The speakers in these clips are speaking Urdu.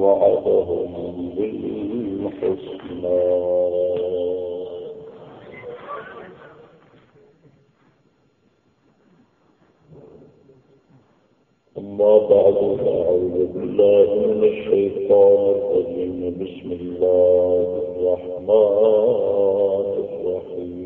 وعدهم بالحسنى أما بعد فأعوذ بالله من الشيطان الرجيم بسم الله الرحمن الرحيم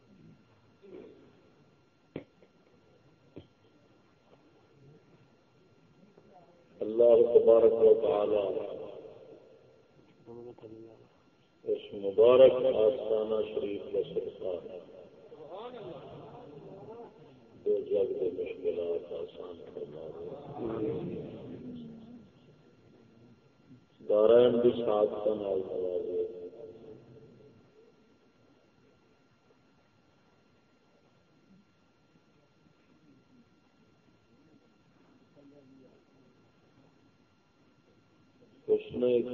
اللہ تبارک و تعالی اس مبارک آستانہ شریف کا صدقہ دو جگ کے مشکلات آسان کرنا دارائن بھی ساتھ کا نال نوازے اس نے ایک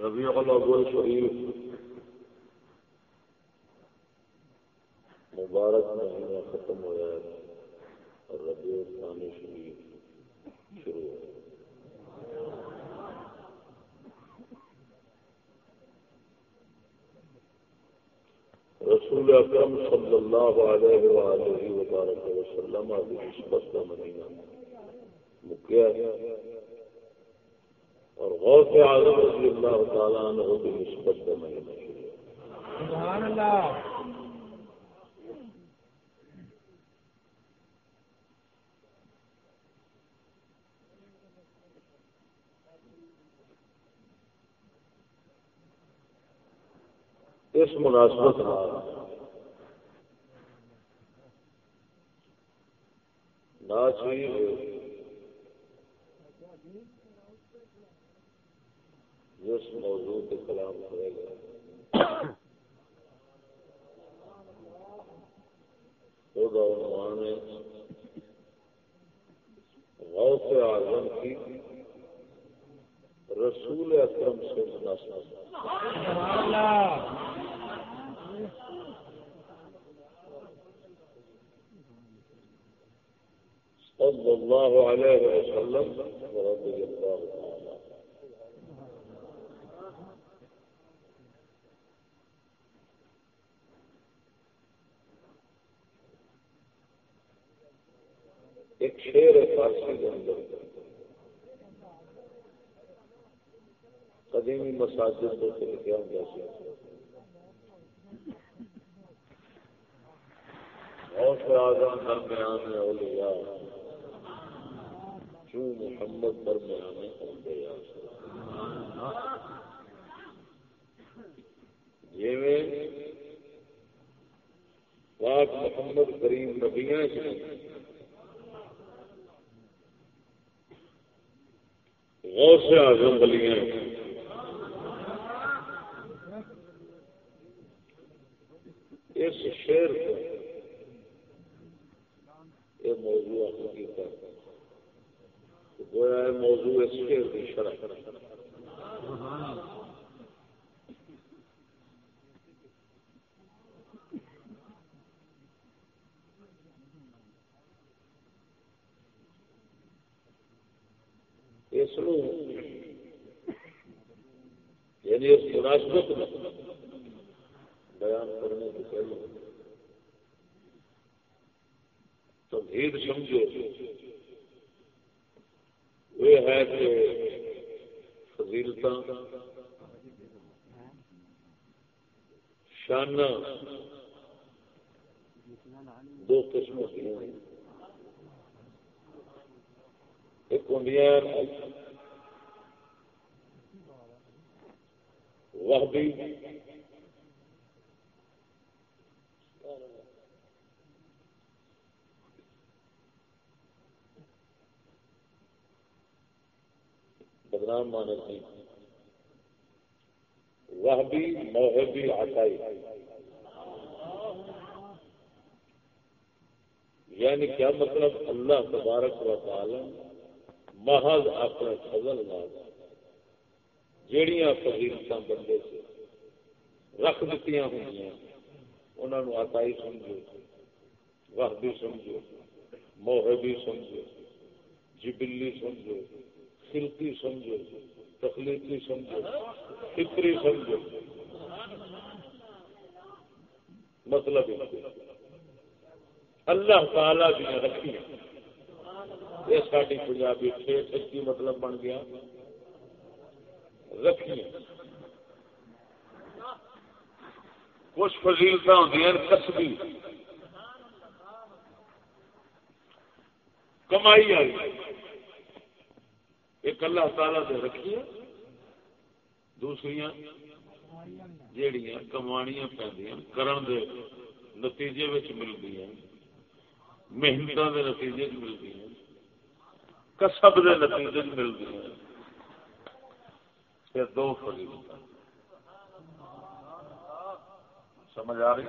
ربیع الاول شریف۔ مبارک مہینہ ختم ہوا ہے اور ربیع ثانی شریف شروع ہوا رسول اکرم صلی اللہ علیہ وآلہ وبارک وسلم آدھی نسبت کا مدینہ مکیا اور غوث اعظم رضی اللہ تعالیٰ عنہ کی نسبت کا مدینہ سبحان اللہ۔ اس مناسبت جس موضوع کے کلام کرے گا۔ عنوان غوث اعظم کی رسول اکرم سے مناسبت صلى الله عليه وسلم ورضي الله تعالى. ایک شیر فارسی کے اندر قدیمی مساجد کو لکھا ہوں جیسے اور سے آزاد درمیان اولیاء۔ کیوں محمد پر پاک محمد کریم نبیاں غوث اعظم بلیاں اس شیر کو یہ موضوع حقیقت گویا ہے موضوع اس کے شرح اس یعنی اس مناسبت میں بیان کرنے سے پہلے تو بھیڑ سمجھو۔ یہ ہے کہ فضیلت شانہ دو قسم کی ایک ہوں وہ بھی بدنام مانے تھی۔ وہ بھی موہبی آٹائی یعنی کیا مطلب؟ اللہ تبارک و تعالی محض اپنے فضل نال جیڑیاں فضیلت بندے سے رکھ دیتی ہوئی انہوں نے آتائی سمجھو۔ وحبی سمجھو، موہبی سمجھو، جبلی سمجھو۔ خلقی سمجھو، تخلیقی سمجھو، فکری سمجھو۔ مطلب اللہ تعالی دیا رکھی یہ ساری پنجابی ٹھیک کی مطلب بن گیا؟ رکھی کچھ فضیلت ہوتی ہیں، کسبی۔ کمائی آئی ایک اللہ تعالی سے رکھیے دوسری جہیا کمانیاں پہ کرن دے نتیجے ملتی ہیں محنت کے نتیجے ملتی ہیں کسب کے نتیجے ملتی ہیں یہ دو فری سمجھ آ رہی؟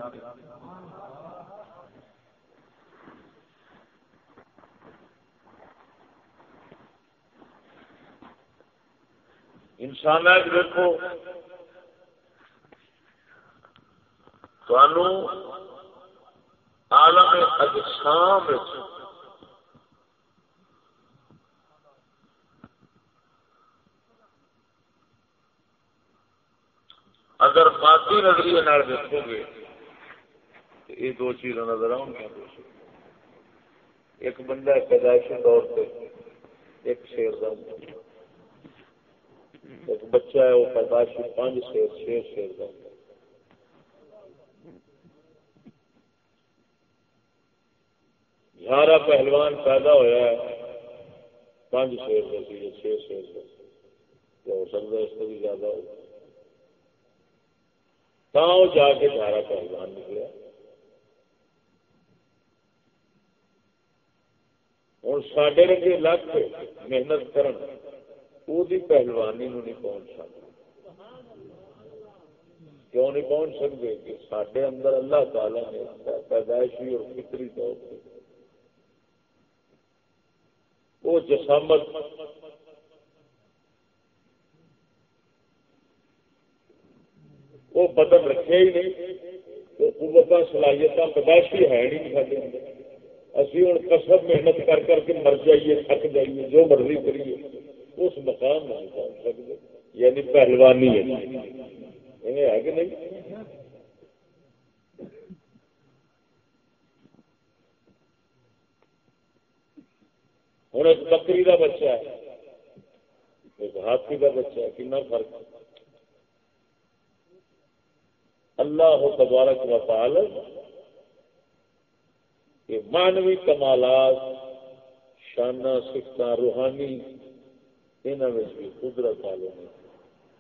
انسان دیکھو عالم اجسام اگر باقی نظریے دیکھو گے، تو یہ دو چیزاں نظر آؤ گیا۔ ایک بندہ پیدائشی طور پہ ایک شیر کا ایک بچہ ہے، وہ پیدائشی پانچ شیر چھ شیر کا۔ گیارہ پہلوان پیدا ہوا ہے، پانچ شیر کا سی چھ شیر کا۔ ہو سکتا ہے اس سے بھی زیادہ ہو۔ جا کے گیارہ پہلوان نکلے ہوں سڈے رنگے لگ محنت کرن۔ وہ پہلوانی نہیں پہنچ سکتے کیوں نہیں پہنچ سکتے کہ سڈے اندر اللہ تعالی نے پیدائشی اور فطری طور پہ وہ جسامت وہ بدل رکھے ہی نہیں قوت صلاحیت پیدائشی ہے نہیں سارے اندر اسی ہوں کسب محنت کر کر کے مر جائیے تھک جائیے جو مرضی کریے اس مقام نہیں پہنچ سکتے یعنی پہلوانی ہے۔ یعنی کہ نہیں؟ ہوں ایک بکری کا بچہ ہے۔ ایک ہاتھی کا بچہ ہے۔ کنا فرق اللہ تبارک و تعالی کہ مانوی کمالات، شانہ سفت روحانی یہاں بھی قدرت والے نے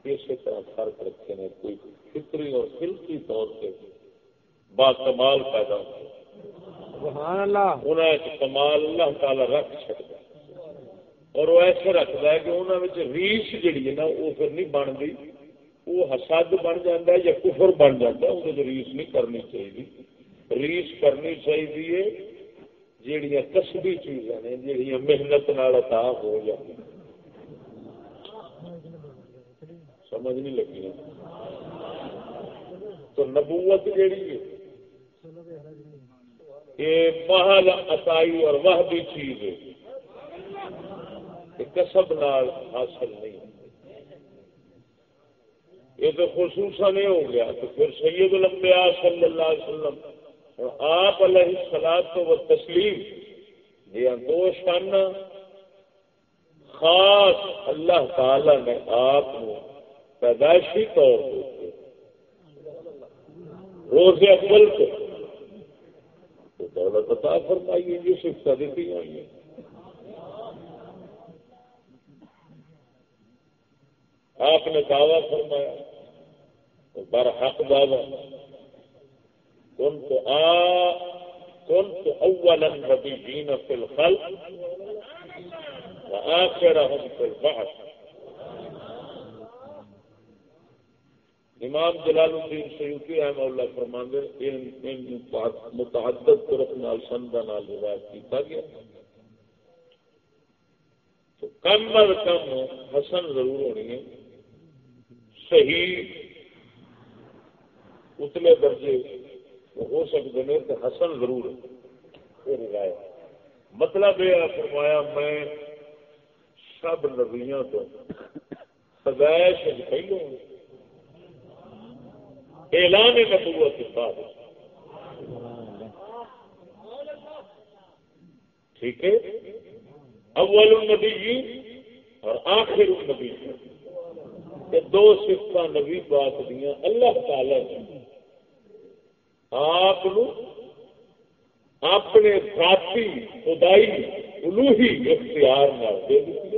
اسی طرح فرق رکھے نے کوئی فطری اور فلکی طور سے با کمال پیدا انہیں کمال اللہ تعالی رکھ سکتا اور وہ ایسے رکھتا ہے کہ انہوں ریش جیڑی ہے نا وہ پھر نہیں بنتی۔ وہ حسد بن جاتا ہے یا کفر بن جاتا ہے وہ ریس نہیں کرنی چاہیے ریس کرنی چاہیے جہیا کسبی چیزاں نے جہیا محنت عطا ہو جاتی سمجھ نہیں لگی۔ تو نبوت جیڑی ہے، یہ محل عطائی اور وہ بھی چیز ہے۔ کسب نال حاصل نہیں۔ یہ تو خصوصاً نہیں ہو گیا تو پھر سید الانبیاء صلی اللہ علیہ وسلم، اور آپ علیہ سلاد تو وہ تسلیم یہ دو شان خاص اللہ تعالی نے آپ پیدائشی طور پہ روز اکبل کو۔ تو دولت عطا فرمائیے جی، یہ شکشا دیتی آئی ہے آپ نے دعویٰ فرمایا برحق دعویٰ۔ كنت آ كنت أول النبيين في الخلق و وآخرهم في البعث امام جلال الدین سیوتی احمد اللہ فرماندے ان متعدد طرق نال سندا نال روایت کیتا گیا۔ تو کم از کم حسن ضرور ہونی ہے۔ صحیح اتلے درجے ہو سکتے ہیں تو حسن ضرور ہے۔ روایت مطلب یہ فرمایا، میں سب نبیوں تو سدائش پہلو ہوں۔ اعلان نبوت کے بعد ٹھیک ہے؟ اول النبی جی اور آخر النبی یہ دو سفت نبی بات دیا اللہ تعالی آپ اپنے ذاتی، خدائی، الوہی اختیار دے دیتی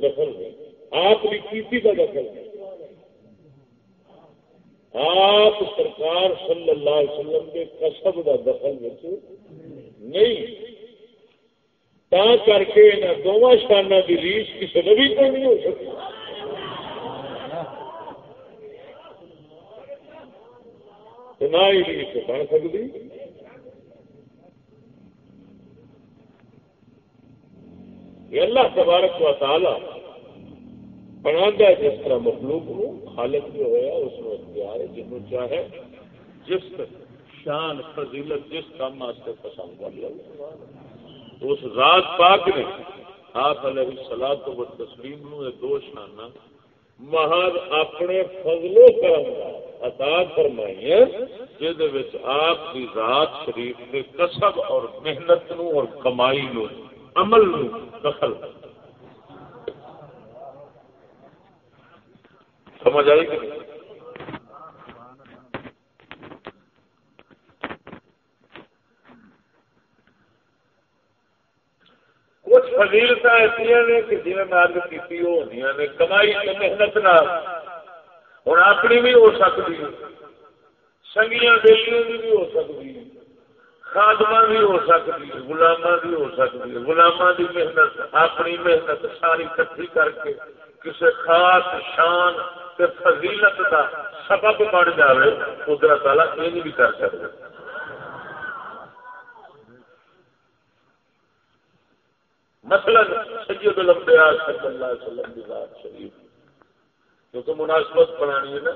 دخل نہیں آپ کی کیتی کا دخل نہیں آپ سرکار صلی اللہ علیہ وسلم کے کسب کا دخل نہیں، تا کر کے دونوں شانہ کی ریس کسی نبی کو نہیں ہو سکتی۔ نہ ہی بن سکتی۔ اللہ تبارک و تعالی بنا جس طرح مخلوق کو خالق جو ہوا اس میں اختیار ہے جنوں چاہے جس شان، فضیلت، جس کام واسطے پسند کر لو اس ذات پاک نے آپ علیہ سلاد تو وہ تسلیم نو دو شانہ محض اپنے فضل و کرم کا عطا فرمائی ہے جہد آپ کی ذات شریف کے کسب اور محنت نو اور کمائی نو، عمل نو دخل۔ کر سمجھ آئی؟ کہ کچھ فضیلت ایسا نے کہ جی میں ارد کی ہوئی نے کمائی محنت نہ ہوں اپنی بھی ہو سکتی سنگیاں بیلیاں بھی ہو سکتی خادمہ بھی ہو سکتی گلاما بھی ہو سکتی گلاما کی محنت، اپنی محنت ساری کٹھی کر کے کسی خاص شان کے فضیلت کا سبب بن جائے قدرت والا یہ بھی کر سکتے مثلا سید الانبیاء صلی اللہ علیہ وسلم کی ذات شریف۔ کیونکہ مناسبت بنانی ہے نا۔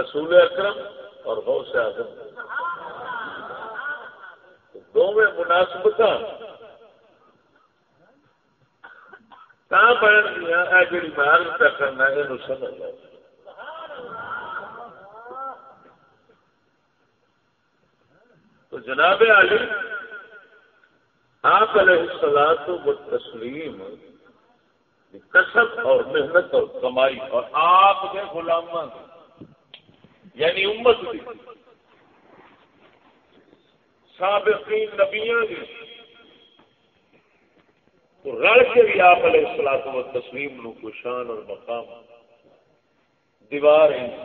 رسول اکرم اور غوث اعظم۔ دونوں مناسبت گیا پہ کرنا یہ سمجھ لو تو جناب علی، آپ علیہ السلام تو تسلیم کسب اور محنت اور کمائی اور آپ کے غلام یعنی امت کی سابقین نبیاں کی تو رل کے بھی آپ علیہ السلام و تسلیم نو کو شان اور مقام دیوار ہیں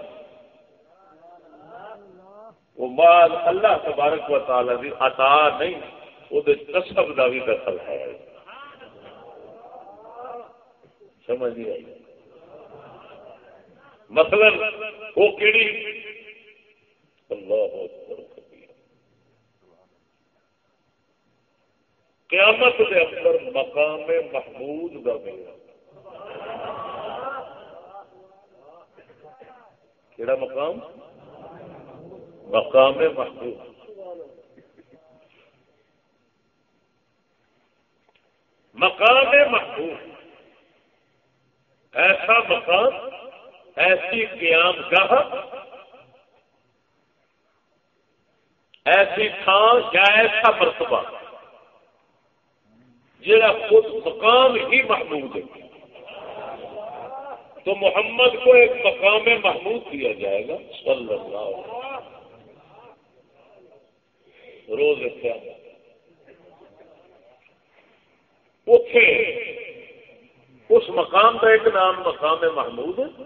وہ مال اللہ تبارک و تعالی عطا نہیں، وہ کسب کا بھی دخل ہے۔ سمجھ نہیں آئی۔ مثلا وہ کیڑی؟ اللہ قیامت کے اندر مقام محمود کا ملنا کہڑا مقام؟ مقام محمود۔ مقام محمود۔ ایسا مقام، ایسی قیام گاہ، ایسی تھان یا ایسا مرتبہ۔ جڑا خود مقام ہی محمود ہے۔ تو محمد کو ایک مقام محمود دیا جائے گا۔ صلی اللہ علیہ روز اتے اس مقام کا ایک نام مقام محمود ہے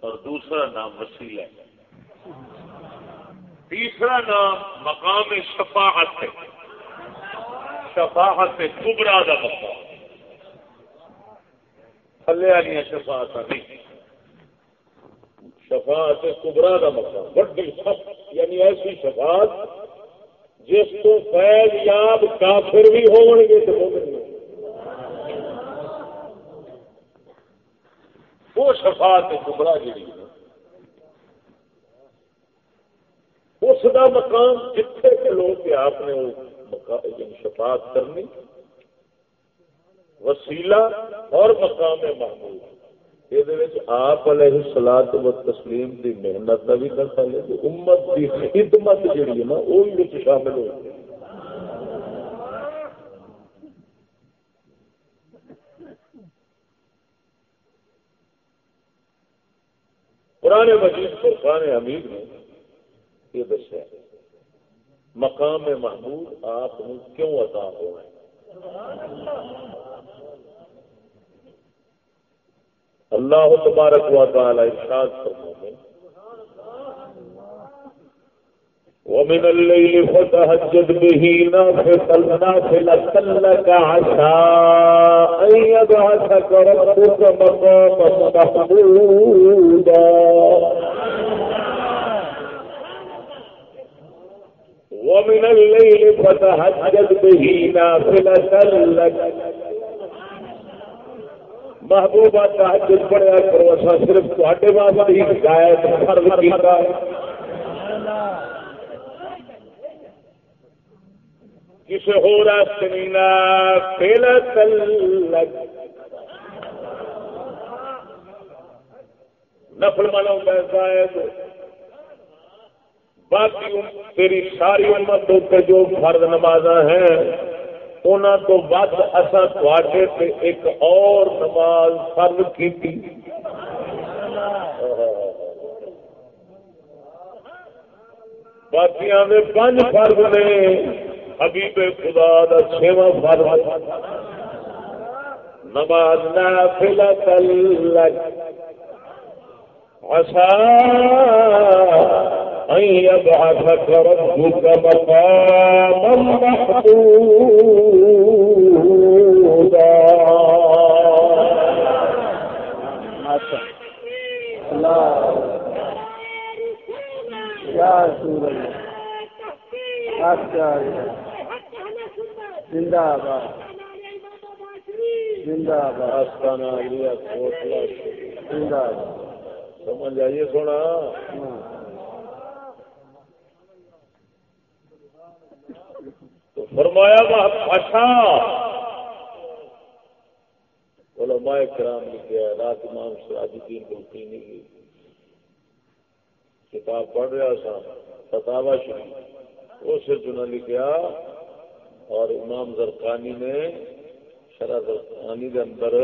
اور دوسرا نام وسیل ہے۔ تیسرا نام مقام شفاعت ہے۔ شفاعت کبرا کا مقام تھلے والی شفاعت نہیں شفاعت کبرا کا مقام بڑی یعنی ایسی شفاعت جس کو فیض یاب کافر بھی ہو گے تو وہ شفاعت کبرا جی اس کا مقام جتنے کے لوگ آپ نے شفاعت کرنی، وسیلہ اور مقام محمود۔ یہ آپ علیہ سلاد و تسلیم کی محنت کا بھی دخل ہے امت کی خدمت جہی ہے نا، وہ بھی شامل ہو گئی پرانے مجید فرقان حمید نے یہ دسیا مقام محمود آپ کیوں عطا ہو ہے اللہ تبارک و تعالی ارشاد فرماتے ومن الليل فتهجد به نافلة نافلة لك عسى أن يبعثك ربك مقاما محمودا ومن الليل فتهجد به نافلة لك. محبوبہ تحجد پڑھیا کرو اسا صرف تے واسطے ہی ہدایت فرض کیتا ہے. کسی ہو راستے پہلا تلک نفل منا زائد. باقی تیری ساری امت کے جو فرد نماز ہیں ان تو ود اصا تے ایک اور نماز فرد کی باقی پانچ فرد نے حبیب خدا دا چھواں فرد نماز نافلہ لگ عسى أن يبعثك ربك مقاما محمودا. يا رسول الله زندہ باد زندہ باد زندہ سمجھ آئیے سونا تو فرمایا اچھا۔ علماء کرام لکھے رات امام سراج الدین بلقینی کی کتاب پڑھ رہا سا فتاوا شریف۔ اس چنا لکھا، اور امام زرقانی نے شرح زرقانی کے اندر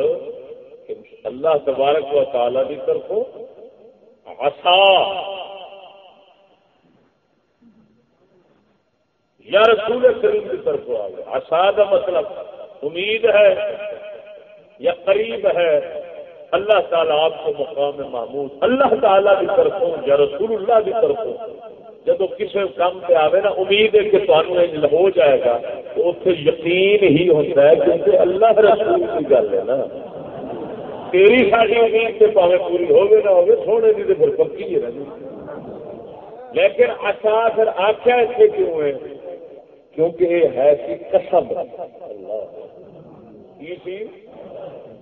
اللہ تبارک و تعالی کی طرف عصا یا رسول کریم کی طرف آ گیا آسا کا مطلب امید ہے یا قریب ہے، اللہ تعالیٰ آپ کو مقام محمود، اللہ تعالیٰ کی طرف یا رسول اللہ کی طرف جب کسی کام پہ آئے نا، امید ہے کہ تمہیں ہو جائے گا، تو اتنے یقین ہی ہوتا ہے کیونکہ اللہ رسول کی گل ہے نا۔ تیری ساری امید سے پاوے پوری ہوگی نہ ہوگی سونے کی تو پھر پکی ہے لیکن اچھا پھر آخیا اتنے کیوں ہے؟ کیونکہ یہ ہے کہ کسب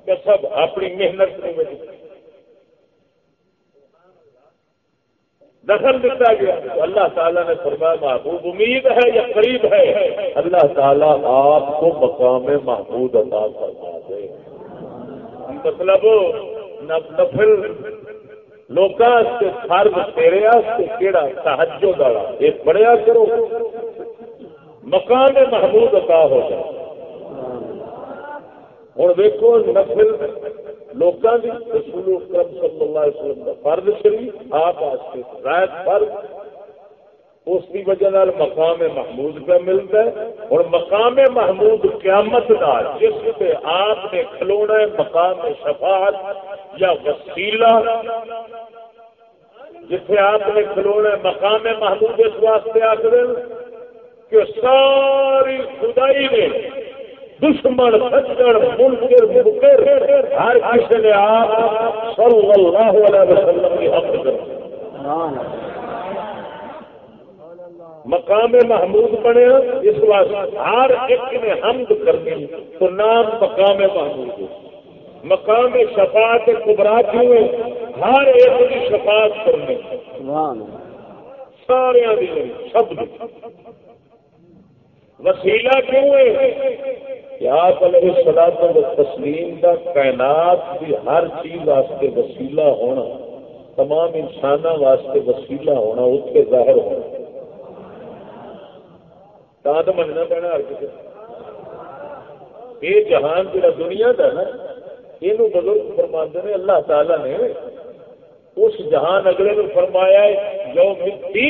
کسب اپنی محنت دخل دیتا گیا۔ اللہ تعالیٰ نے فرمایا، محبوب امید ہے یا قریب ہے؟ اللہ تعالیٰ آپ کو مقام محبود عطا فرما دے۔ مطلب نفل لوکاں فرض تیرے کیڑا تحجو والا؟ ایک بڑیا کرو۔ مقام محمود عطا ہو جائے۔ ہوں دیکھو، نفل لوگوں کی رسول کرم صلی اللہ علیہ وسلم کا فرد شریف، آپ رائت فرد اس کی وجہ مقام محمود پہ ملتا ہے۔ اور مقام محمود قیامت کا جس پہ آپ نے کھلونا ہے مقام شفاعت یا وسیلہ جتنے آپ نے کھلونا ہے مقام محمود اس واسطے آخر کہ ساری خدائی نے دشمن سجڑ منکر مکر ہر کسی نے آپ صلی اللہ علیہ وسلم کی حق کر مقام محمود بنے اس واسطے ہر ایک نے حمد کرنی تو نام مقام محمود مقام شفاعت کبرا کیوں ہے؟ ہر ایک کی شفاعت کرنی سارے سب وسیلہ کیوں ہے؟ کہ آپ علیہ سلاد تسلیم کا کائنات کی ہر چیز واسطے وسیلہ ہونا، تمام انسان واسطے وسیلہ ہونا اتنے ظاہر ہونا۔ تو مننا پینا ہر کسی یہ جہان جا دنیا کا نا یہ بزرگ فرما نے، اللہ تعالی نے اس جہان اگلے نے فرمایا جو مٹی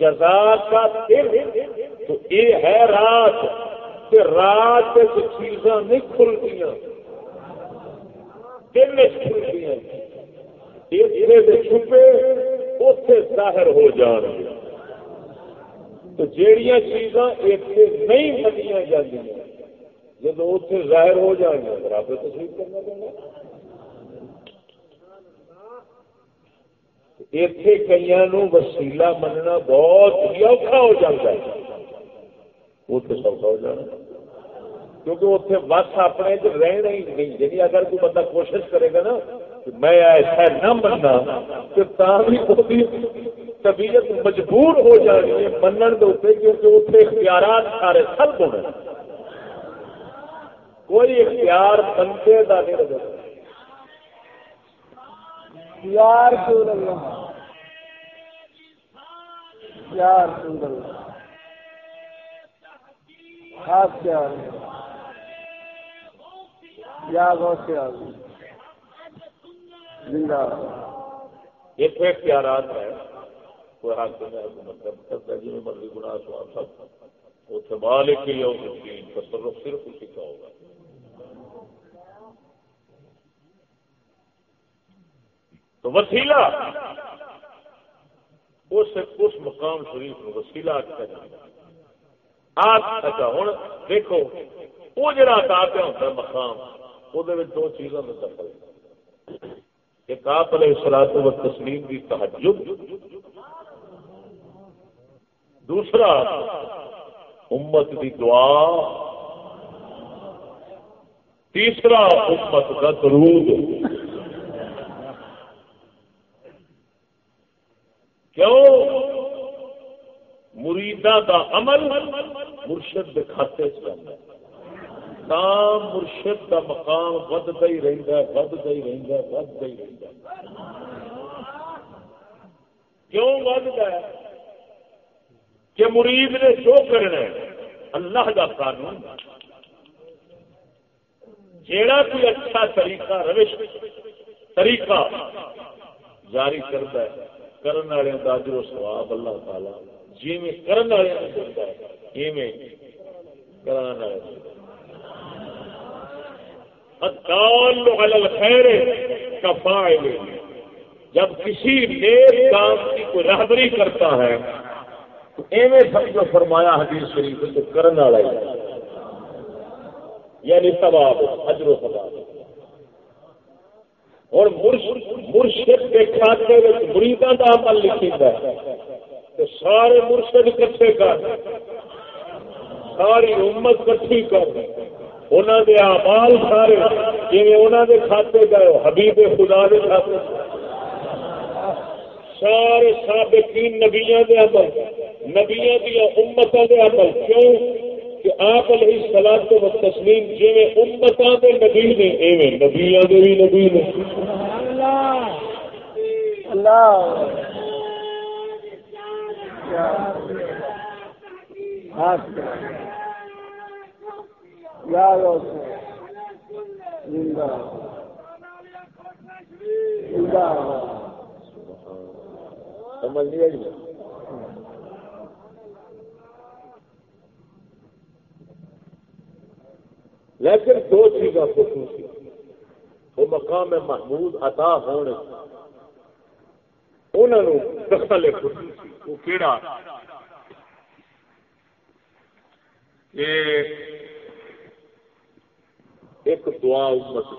جزا کا دل تو یہ ہے رات کہ رات چیزاں نہیں کھلتی دن کھلتی چھپے اتے ظاہر ہو جان گے تو جہیا چیزاں اتنے نہیں منیا جی جب اتنے ظاہر ہو جان گیا برابر تصویر کرنا پڑنا اتے کئی وسیلا مننا بہت ہی اوکھا ہو جاتا ہے۔ اتنے سوکھا ہو جانا۔ کیونکہ اتنے بس اپنے رہنا ہی نہیں۔ یعنی اگر کوئی بندہ کوشش کرے گا نا کہ میں ایسا نہ مننا تو طبیعت مجبور ہو جانی ہے منن کے اتنے کیونکہ اتنے اختیارات سارے سب ہونے۔ کوئی اختیار بندے کا نہیں رہتا۔ یا رسول اللہ یا رسول اللہ خاص کیا یا غوث اعظم زندہ۔ یہ تو اختیارات ہے۔ کوئی حق میں حکومت کرتا جی میں مرضی گناہ سواب سب۔ اتنے مالک کے لیے تصرف صرف اسی کا ہوگا۔ تو وسیلہ اس اس مقام شریف میں وسیلہ آتا ہے۔ اچھا ہوں، دیکھو، وہ جڑا عطا پہ ہوتا ہے مقام، وہ دو چیزوں میں دخل ایک آپ علیہ سلاط و تسلیم کی تحجب دوسرا امت کی دعا، تیسرا امت کا درود۔ کیوں؟ مریدا کا عمل مرشد کے کھاتے چلتا مرشد کا مقام ودتا ہی رہتا ہے ودتا ہی رہتا ہے ودتا ہی رہتا ہے۔ کیوں ودتا ہے؟ کہ مرید نے جو کرنا ہے؟ اللہ کا قانون۔ جیڑا کوئی اچھا طریقہ، روش، طریقہ جاری کرتا ہے۔ کرن والے کا اجر و ثواب اللہ تعالی جی میں کرن والے دیتا ہے ایویں کران والے الدال علی الخیر کفاعل جب کسی نیک کام کی کوئی رہبری کرتا ہے تو ایویں سمجھو فرمایا حدیث شریف تو کرن والا یعنی ثواب اجر و ثواب اور مرشد کے کھاتے مریداں کا عمل لکھی ہے۔ سارے مرشد کٹھے کر۔ ساری امت کٹھی کر۔ انہوں دے آمال سارے جی انہوں دے کھاتے گئے حبیب خدا دے کھاتے سارے سابقین نبیاں دے عمل، نبیاں دیا امتوں دے عمل۔ کیوں؟ کہ آپ علیہ سلاد تو تسلیم جی امتوں کے نبی نے ایویں نبیا کے بھی نبی نے سمجھ لیا لیکن دو چیزاں خصوصی وہ مقام محمود عطا ہونے انہوں دخل خصوصی وہ کیڑا؟ کہ ایک دعا امت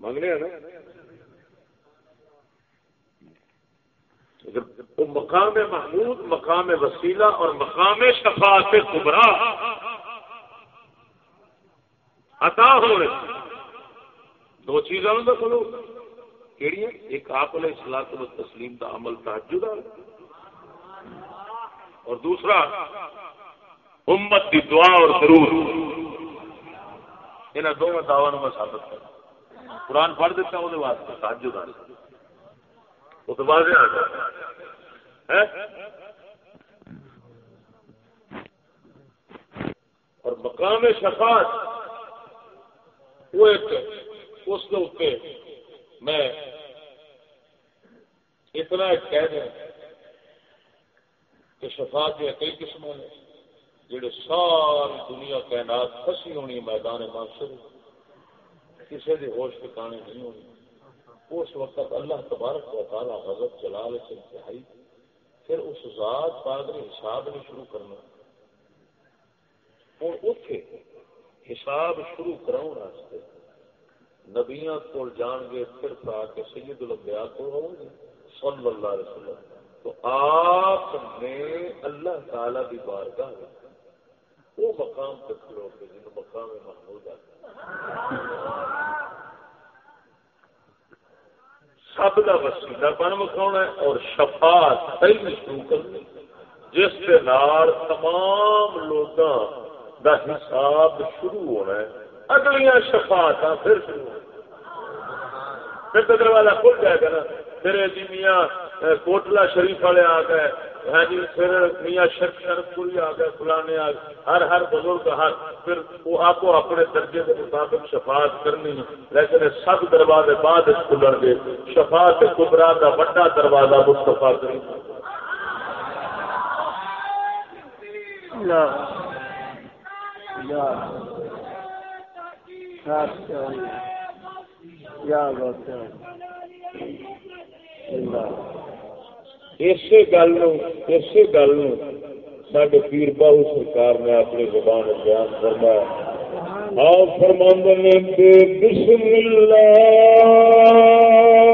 مانگنے ہیں نا؟ وہ مقام محمود، مقام وسیلہ اور مقام شفاعت کبرا۔ عطا ہو رہے دو چیزوں میں کھولو کہڑی ہے ایک آپ علیہ السلاط و تسلیم کا عمل تحجد اور دوسرا، امت کی دعا اور ضرور ان دونوں دعووں میں ثابت کر قرآن پڑھ دیتا ہوں وہ واسطے تحجد آ وہ تو واضح آ جاتا اور مقام شفاعت، وہ ایک، اس کے اوپر میں اتنا ایک کہہ دیں کہ شفاعت کے کئی قسموں نے، جڑے ساری دنیا کائنات پھنسی ہونی میدان معاشر کسی کے ہوش ٹھکانے نہیں ہونی۔ اس وقت اللہ تبارک و تعالیٰ حضرت جلال سے انتہائی پھر اس ذات پاک نے حساب نہیں شروع کرنا۔ ہوں اتے حساب شروع کراؤ واسطے نبیاں کو جان گے، پھر پا کے سید الانبیاء کو ہوں گے۔ صلی اللہ علیہ وسلم۔ تو آپ نے اللہ تعالی کی بارگاہ وہ مقام تک کھڑو کے جن مقام محمود آتا۔ سب کا وسیلہ بن مکھاؤنا ہے اور شفاعت پہلی شروع کرنی جس کے نال تمام لوگوں کا حساب شروع ہونا ہے۔ اگلیاں شفاعت پھر شروع ہونا پھر تو والا کھل جائے گا نا۔ پھر جی میاں کوٹلا شریف والے آ گئے۔ ہاں جی پھر میاں شرف شرف پوری آ فلانے آ گئے، ہر ہر بزرگ، ہر۔ پھر وہ آپ کو اپنے درجے کے مطابق شفاعت کرنی لیکن سب دروازے بعد کھلن گے شفاعت کبرا کا بڑا دروازہ مستفا کریں اسی گل اسی گل سڈے پیر باہو سرکار نے اپنی زبان بیان فرمایا۔ آؤ فرماند نے بسم اللہ۔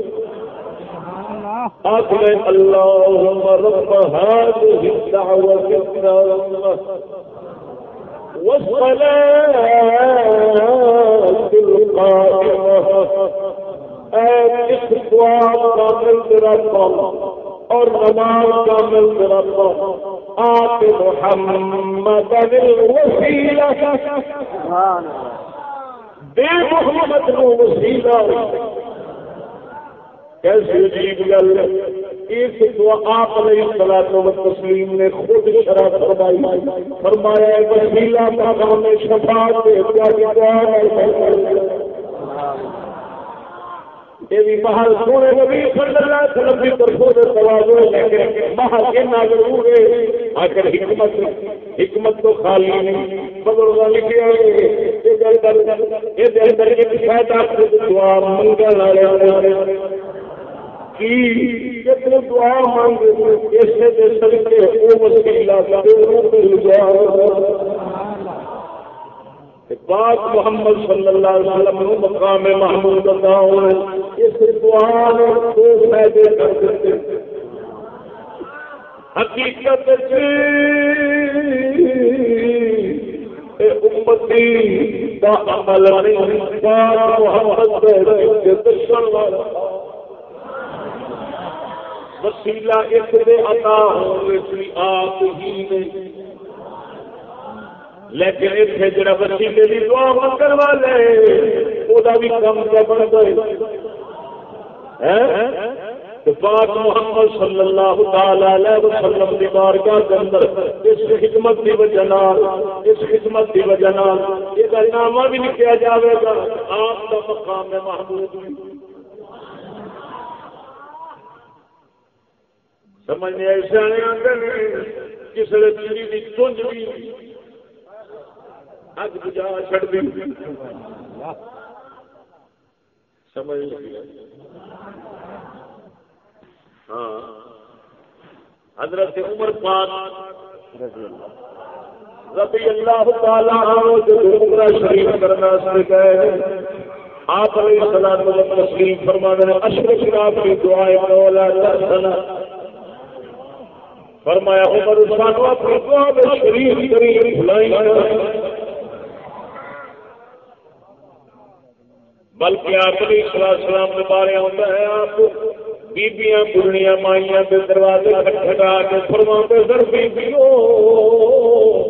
آخر اللهم مل تیرا اور نماز کا مل تیرا آپ محمد الوسیلہ دے محمد کو وسیلہ تسلیم نے خود شرح فرمائی۔ فرمایا وسیلہ مقام شفاعت محل سونے نبی صلی اللہ علیہ وسلم کی طرفوں سے توازو محل کے آخر حکمت حکمت تو خالی نہیں۔ بزرگ لکھے یہ دل فائدہ دعا منگل والے جتنے دعا مانگے دے وسیلہ پاک محمد صلی اللہ علیہ وسلم نو مقام محمود عطا ہوئے، اس دعا نے دو فائدے کر دیتے حقیقت جی، امتی کا عمل نہیں پاک محمد کے دشمن والا وسیلہ اس دے عطا ہوئے آپ ہی نہیں لیکن اتنے جڑا وسیلے کی دعا منگل والے وہ بھی کم کیا بن گئے۔ پاک محمد صلی اللہ تعالی وسلم کی بارگاہ کے اندر، اس خدمت کی وجہ اس خدمت کی وجہ یہ نامہ بھی لکھا جائے گا۔ آپ کا مقام ہے محمود سمجھنے ایسے کسی چیری کی چونج بھی اگ بجا چڑ دی۔ سمجھ ہاں۔ حضرت عمر پاک رضی اللہ تعالی عمرہ شریف کرنا سر گئے آپ علیہ السلام و تسلیم فرما دے اشرف شراب کی دعائیں مولا ترسنا فرمایا عمر سانو اپنی دعا میں شریف کری بھلائی بلکہ آپ سلام کے بارے ہوتا ہے، آپ بیبیاں بڑھنیاں مائیاں کے دروازے کھٹکھٹا کے فرما سر بیبیوں،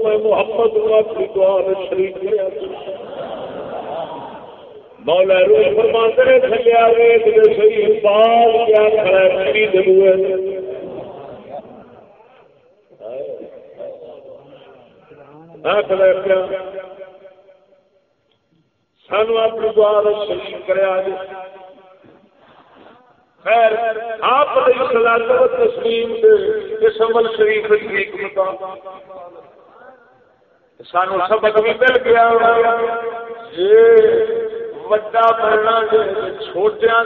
میں محمد اپنی دعا میں شریف لیا مولا روح فرما کرے تھلے آ گئے صحیح بال کیا کھڑا خرید ہوئے کیا سانو اپنی دعا شریف کرے خیر، آپ تسلیم اس عمل شریف کی حکمت سانو سبق بھی مل گیا۔ وڈا بننا چھوٹیا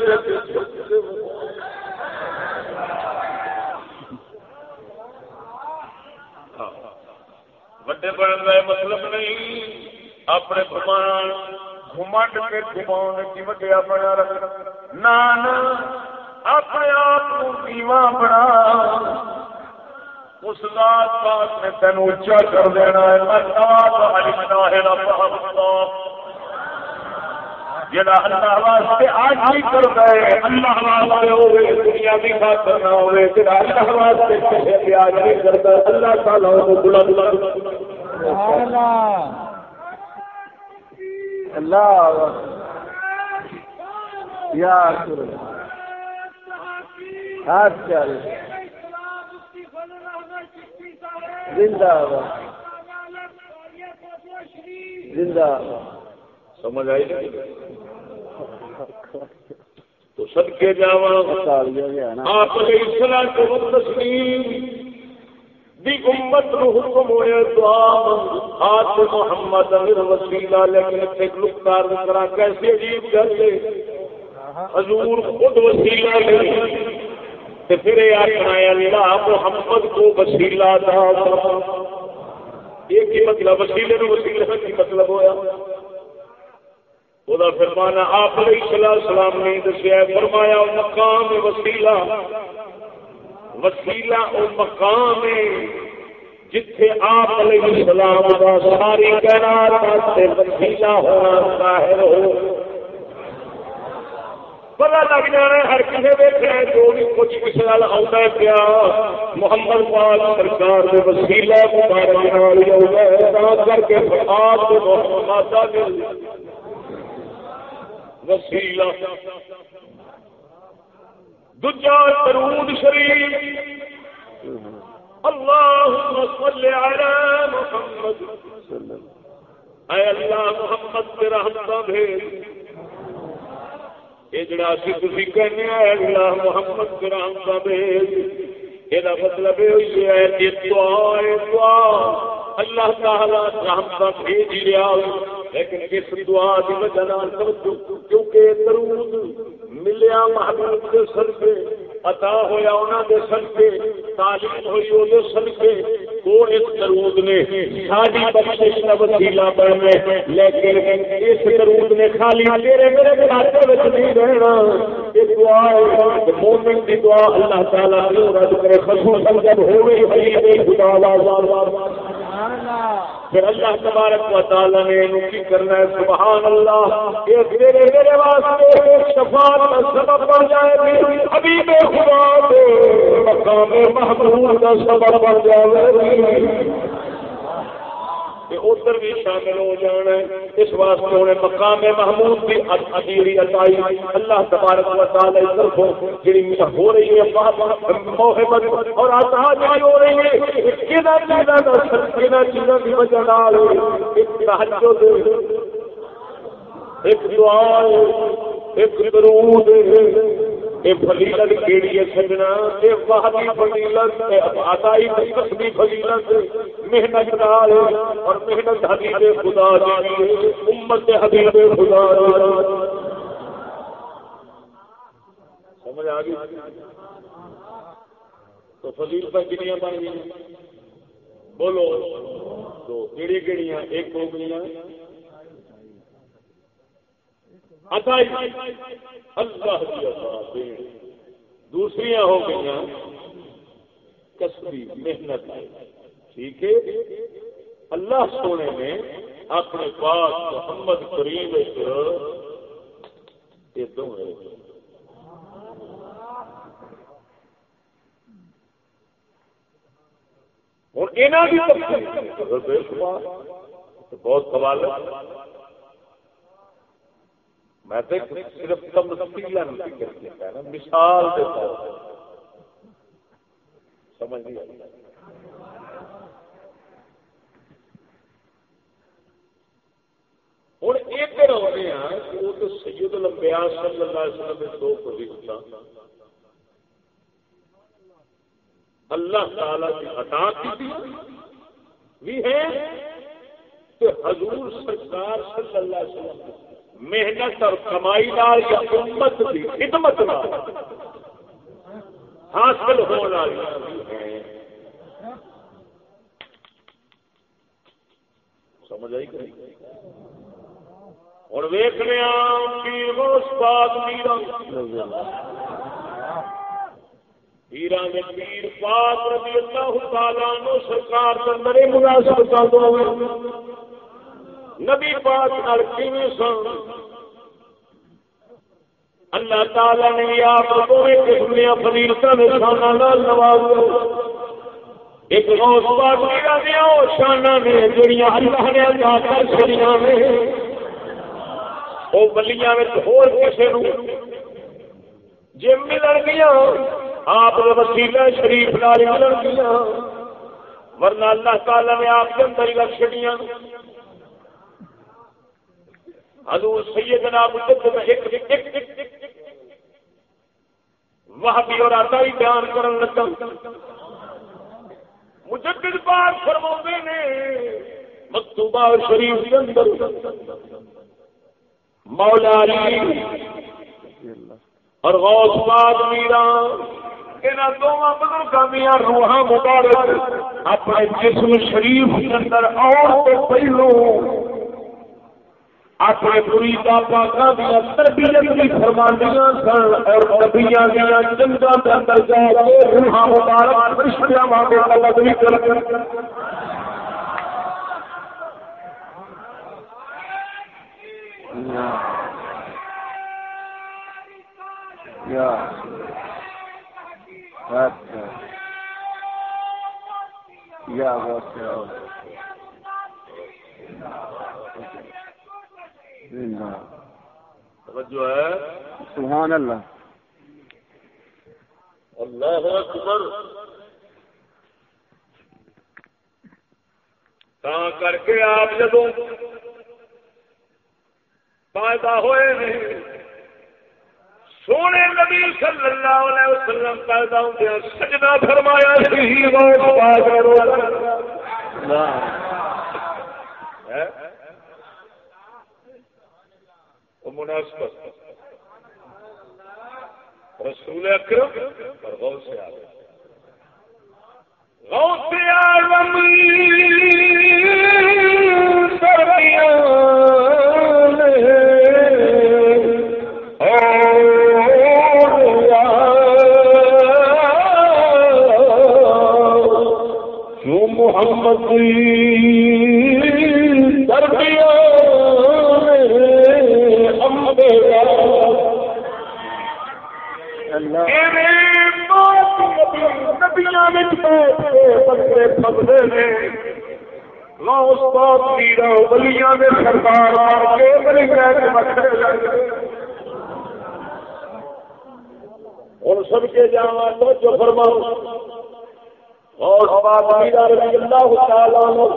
وڈے بڑھن کا مطلب نہیں اپنے گھمان گھمنڈ کے گھما کی وڈیا بنا رکھ نان اپنے آپ کو بیوا بنا اس رات پاک نے تین اچا کر دینا ہے اللہ جڑا اللہ واسطے آج ہی کر گئے اللہ واسطے ہوئے، دنیا بھی خاطر نہ ہوئے، جڑا اللہ واسطے کسی آج نہیں کرتا اللہ تعالیٰ کو بلند بلند سبحان اللہ اللہ یا رسول اللہ۔ ہاتھ چل زندہ باد زندہ باد سمجھ آئی؟ تو سب کے جاوا کو تسلیم دی امت نو حکم دعا محمد وسیلہ، لیکن کرا کیسے عجیب گل ہے؟ حضور خود وسیلہ تے پھر یہ آخنا اللہ محمد کو وسیلہ دا یہ کی مطلب؟ وسیلے نو وسیلہ کی مطلب ہویا؟ وہ فرمانا آپ علیہ السلام نے دسیا فرمایا مقام وسیلہ۔ وسیلہ او مقام جتھے آپ علیہ السلام کا ساری کائنات سے وسیلہ ہونا ظاہر ہو۔ پتا لگ جانا ہر کسی دیکھے جو بھی کچھ کسی نال آتا ہے پیا۔ محمد پاک سرکار کے وسیلہ کر کے آپ وسیلہ۔ دجا درود شریف۔ اللہ صلی علی محمد۔ اے اللہ محمد کے رحمت بھیج یہ جڑا سی تھی کہنے اے اللہ محمد کے رحمت بھیج یہ مطلب یہ ہے کہ دعا دعا۔ اللہ تعالی رحمت بھیج لیا لیکن اس دعا کی وجہ کیونکہ درود ملیا محبوب کے سر عطا ہویا انہوں کے سر تعلیم ہوئی وہ سر کے وہ اس درود نے ساری بخشش کا وسیلہ بننے لیکن اس درود نے خالی تیرے میرے کھاتے میں نہیں رہنا۔ یہ دعا مومن کی دعا اللہ تعالیٰ رد کرے، خصوصاً جب ہوئے خدا بار بار پھر اللہ تبارک و تعالی نے انہوں کی کرنا ہے، سبحان اللہ، یہ میرے میرے واسطے شفاعت کا سبب بن جائے گی ابھی بے خدا مقام محبوب کا سبب بن جائے۔ گی ادھر بھی شامل ہو جانا ہے۔ اس واسطے انہیں مقام محمود کی ادیری اتائی اللہ تبارک و تعالی طرف جڑی ہو رہی ہے محبت اور عطا جڑی ہو رہی ہے کنا چیزاں دا کنا چیزاں دی وجہ نال ایک تہجد ایک دعا، ایک درود یہ فضیلت کیڑی ہے سجنا؟ یہ وحدی فضیلت عطائی قسمی فضیلت، محنت نال اور محنت حبیب خدا دی امت حبیب خدا سمجھ آ گئی؟ تو فضیلت کنیاں بن گئی؟ بولو۔ دو۔ کیڑی کیڑی ایک ہو گئی ادائی، اللہ دوسری ہو گئی کسبی، محنت۔ ٹھیک ہے؟ اللہ سونے نے اپنے پاس محمد کریم یہ دونوں ہوں یہاں بہت سوال میں تو صرف تمثیلا ذکر کیا نا، مثال دیتا سمجھ نہیں ہوں ایک ہونے ہیں کہ وہ تو سید لمبیا صلی اللہ علیہ وسلم میں دو پوزیشن اللہ تعالی کی عطا کی بھی ہے کہ حضور سرکار صلی اللہ علیہ وسلم محنت اور کمائی نال یا امت کی خدمت نال حاصل ہونے والی سمجھ آئی کہ اور ویخنے پیر روس پاک میرا ہیرا میں پیر پاک رضی اللہ تعالیٰ نو سرکار کے اندر مناسب نبی پاک سن؟ اللہ تعالی نے بھی آپ قسم دیا فضیلت نواز ایک پاک نے جڑیاں اللہ نے کر نے۔ جی ملن آپ وسیلہ شریف نال ملن گیا۔ ورنہ اللہ تعالی نے آپ کے اندر ہی رکھ چڑیا حضور سیدنا مجدد ایک وہ اور آتا بیان کرن لگا۔ مجدد پاک فرماؤں نے، مکتوبہ شریف کے اندر مولا علی اور غوث پاک میرا دونوں بزرگوں دیا روحاں مبارک اپنے جسم شریف کے اندر اور تو پہلو اپنے مریدا پاکا دیا تربیت بھی فرماندیاں سن اور نبیاں دیا جنگا کے اندر جا کے روحاں مبارک رشتہ مانگے طلب بھی کر یا یا توجہ ہے؟ سبحان اللہ. اللہ اکبر. کر کے آپ جب پیدا ہوئے نہیں سونے نبی صلی اللہ علیہ وسلم پیدا ہوں سجنا فرمایا مناسبت۔ رسول اکرم اور غوث سے آ غوث اعظم محمد اور سب کے تو جو فرماؤ۔ اور اللہ تعالیٰ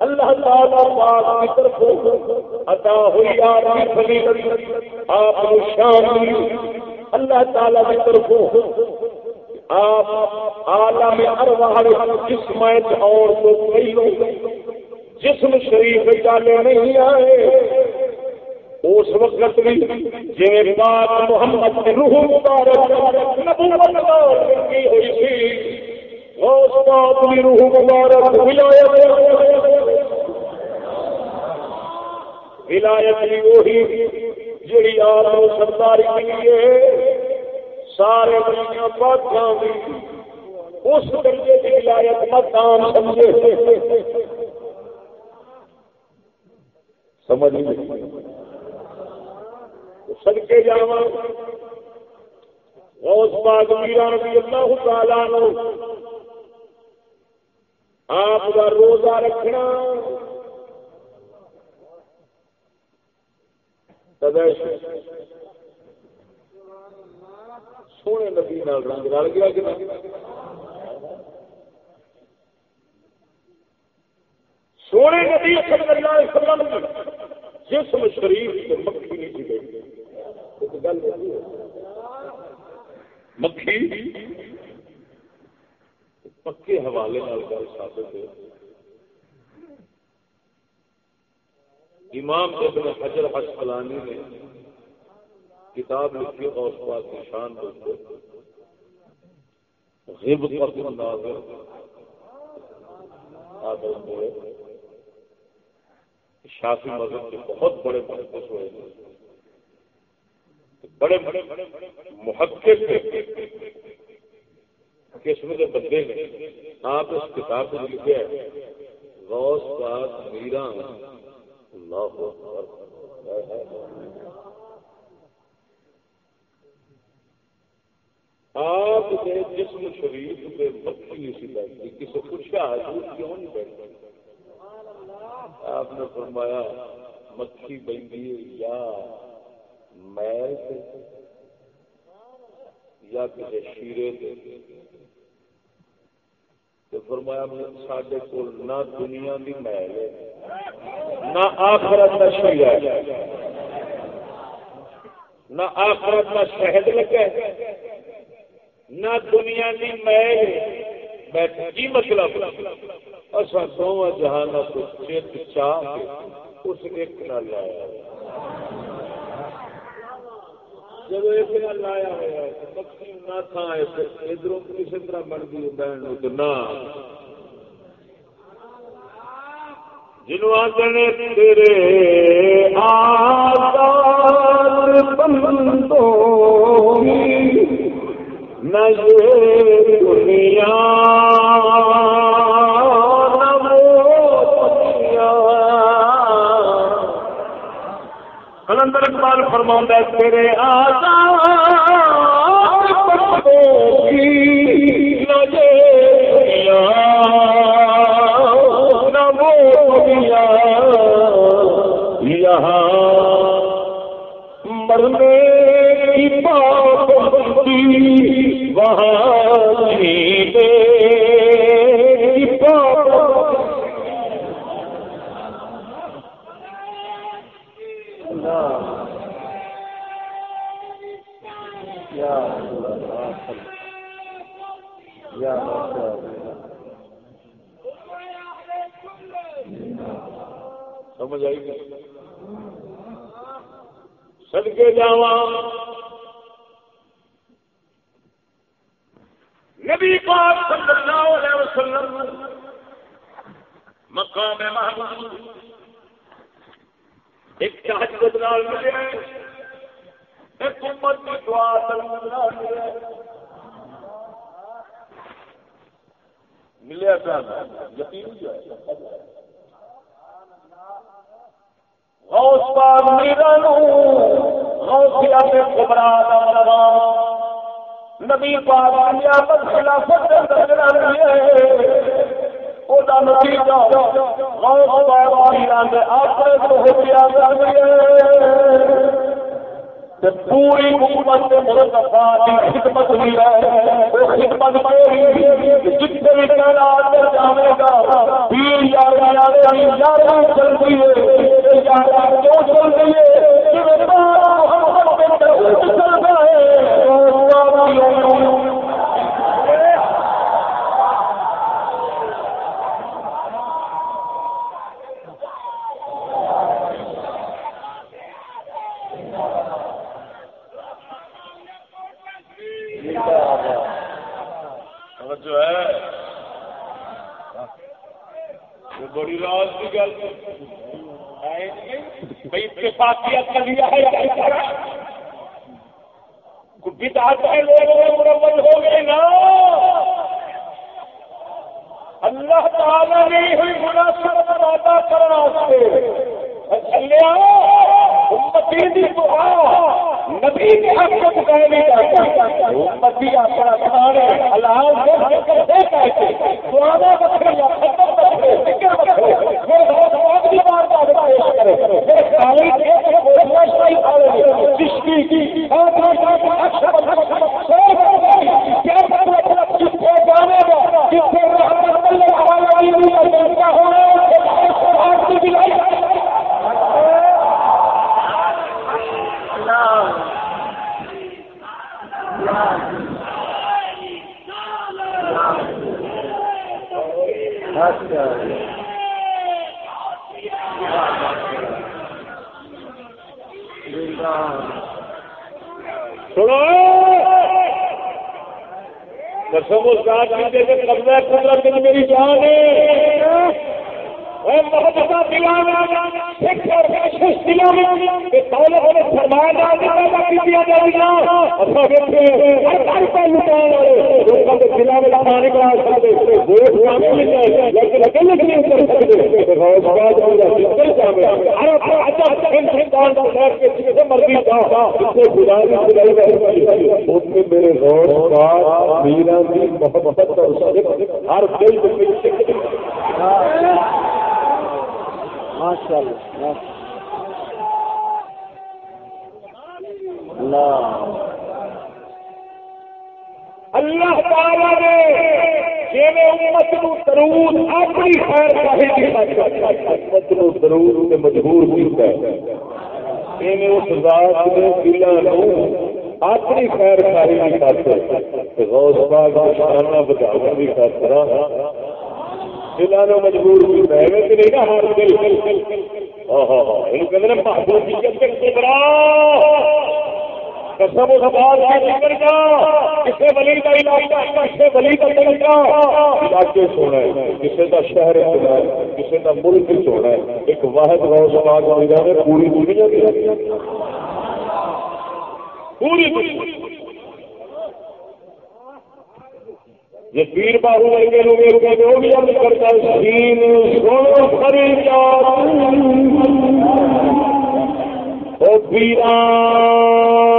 اللہ تعالیٰ پاک کی طرف عطا ہوئی آپ کی آپ شان اللہ تعالیٰ کی طرف آپ عالم ارواح جسم اور تو کئی جسم شریف چالے نہیں آئے۔ اس وقت بھی جی پاک محمد روح مبارک نبوت ہوئی تھی روح مبارک ولایت ولایت وہی جڑی آپ سرداری کی سارے دنیا پاتھاں اس درجے کی ولایت مکان سمجھے۔ سمجھ نہیں سڑکے جا غوث پاک میرا رضی اللہ تعالیٰ آپ کا روزہ رکھنا۔ سونے نبی رنگ رل گیا کہ سونے نبی جسم شریف مکھی نہیں جی تھی مکھی پکے حوالے گل ثابت ہے۔ امام ابن حجر اسقلانی نے کتاب لکھی اور اس بات کی شان دوستو غب پر ناظر آدم ہوئے شافی مذہب کے بہت بڑے محدث ہوئے بڑے بڑے محقق قسم کے بندے نے آپ اس کتاب میں لکھے غوث پاک، میرا۔ اللہ آپ کے جسم شریف پہ مکھی نہیں سی بیٹھتی کسی پوچھا حضور کیوں نہیں بیٹھتی آپ نے فرمایا، مکھی بندی یا میل یا کسی شیرے تو فرمایا سڈے کو نہ دنیا کی محل ہے، نہ آخرت کا شیرا نہ آخرت کا شہد لگا نہ دنیا کی محل کی مطلب؟ اصا دونوں جہان کو چیت چاہ اس ایک نہ لایا جب ایک لایا ہوا نہ تھا ادھر کسی طرح بن گئی بہن تو نہ۔ آدھے تیرے بندوں نہ یہ دنیا کلندر اقبال فرما تیرے یہاں سمجھ آئی گئی سد کے جا نبی پاک صلی اللہ علیہ وسلم مقام محمود ایک تحجد نال ملے ایک امت کی دعا نال ملے ملیا پیا یقین جو ہے غوث پاک میرا نو، غوثیہ پہ کبرا دا مرغا نبی پاک قیامت خلافت دے او دا نتیجہ غوث پاک دے تو ہو گیا پوری حکومت خدمت ہوئی ہے۔ خدمت جتنے بھی تعداد گا۔ پیر یار یار یار چل ہے۔ یار کیوں چل ہے؟ ہے۔ بڑی راز کی گل بھائی اتفاقیت کا ہے۔ بدعت لوگ ہو گئے نا۔ اللہ تعالی نے ہوئی مناسب ادا کرنا اچھا اللہ امتی دی دعا نبی کے حق کو پکائے نہیں امتی اپنا کھانے حلال دے کر دے کہتے دعا بکھرے یا ختم بکھرے ذکر بکھرے میرے دوست پاک دی بار بار پیش کرے میرے خالی کے وہ اللہ شاہی چشتی کی ہاتھ ہاتھ ہاتھ اکشر اکشر کیا مطلب جتنے جانے گا جتنے رحمت اللہ علیہ وسلم کا ہونا ہے آپ کی بلائی قبضہ قدرت میری جان ہے۔ محبت دلانا سکھ اور کوشش دلانا کہ دولت نے فرمایا دیا جائے گا ہر پہ لٹان والے لوگوں کے ضلع میں پانی بنا سکتے ووٹ کام مل لیکن اکیلے نہیں کر سکتے مرضی میرے روزگار، میرا محبت ہر دل ماشاء اللہ اللہ۔ تعالی نے امت نو درود اپنی خیر امت نو درود مجبور کیتا ہے۔ اس ذات نے دلوں اپنی خیر خائی کی خاطر غوث پاک شانہ بچانے کی خاطر دلانوں مجبور ہے کہ نہیں نا دل. ہاں، ہاں، ہاں، قسم کا ذکر کا. کسے ولی کا علاقہ کسے ولی کا طریقہ. علاقے سونا ہے، کسے کا شہر سونا ہے، کسے کا ملک سونا ہے. ایک واحد غوث پاک والا ہے پوری دنیا کی پوری دنیا یہ پیر باہو ورگے لوگ جو بھی اب کرتا ہے۔ سین سونو خریدا او پیران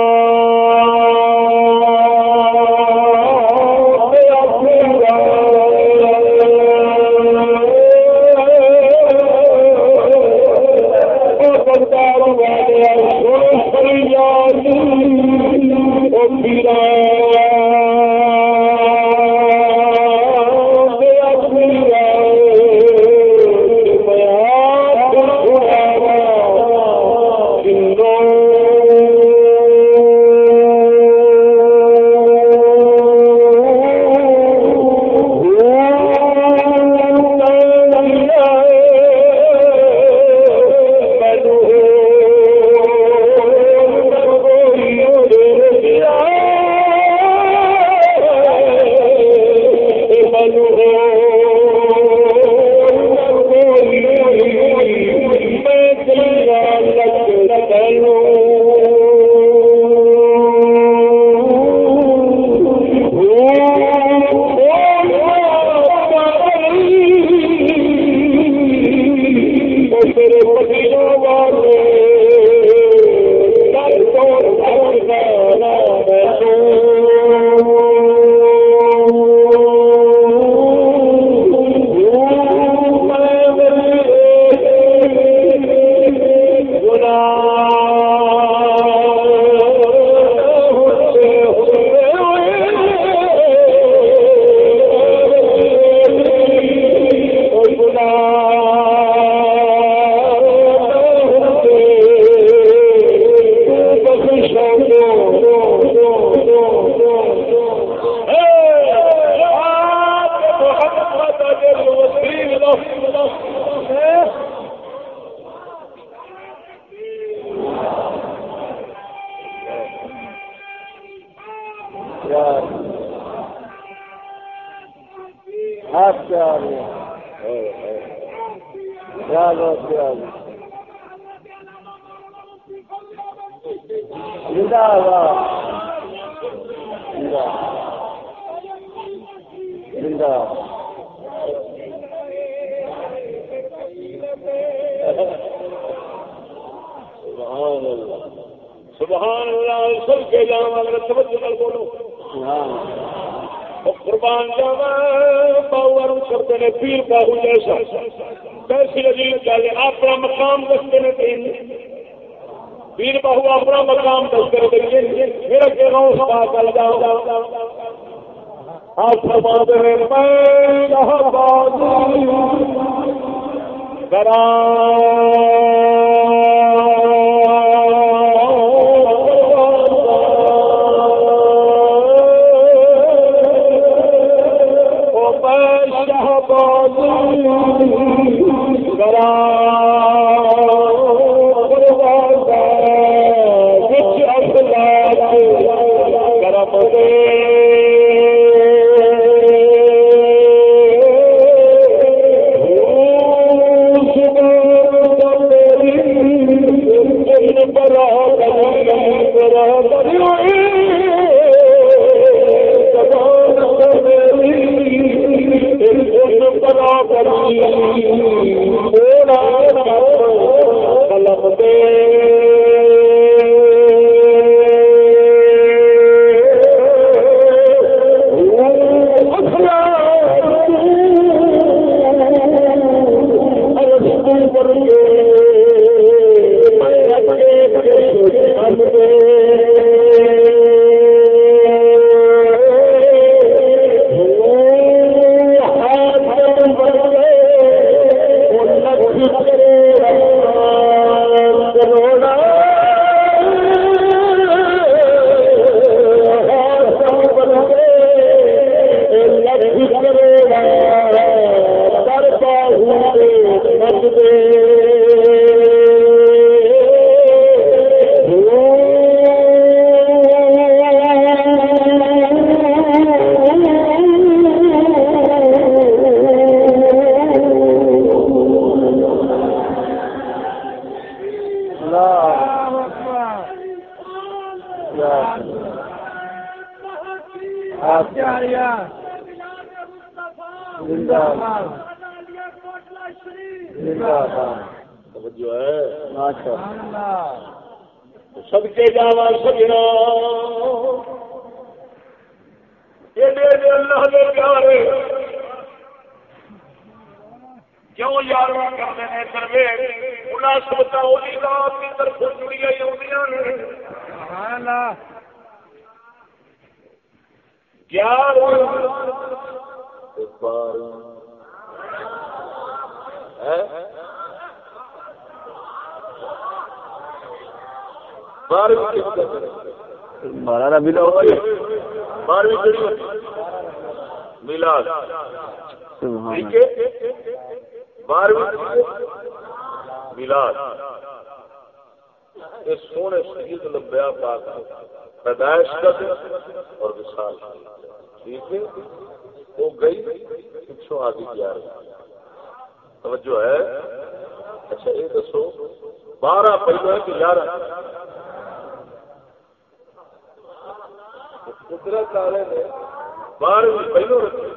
سمجھ میں توجہ ہے؟ اچھا یہ دسو۔ 12 پہلو ہے کہ یار قدرت والے نے 12 پہلو رکھی۔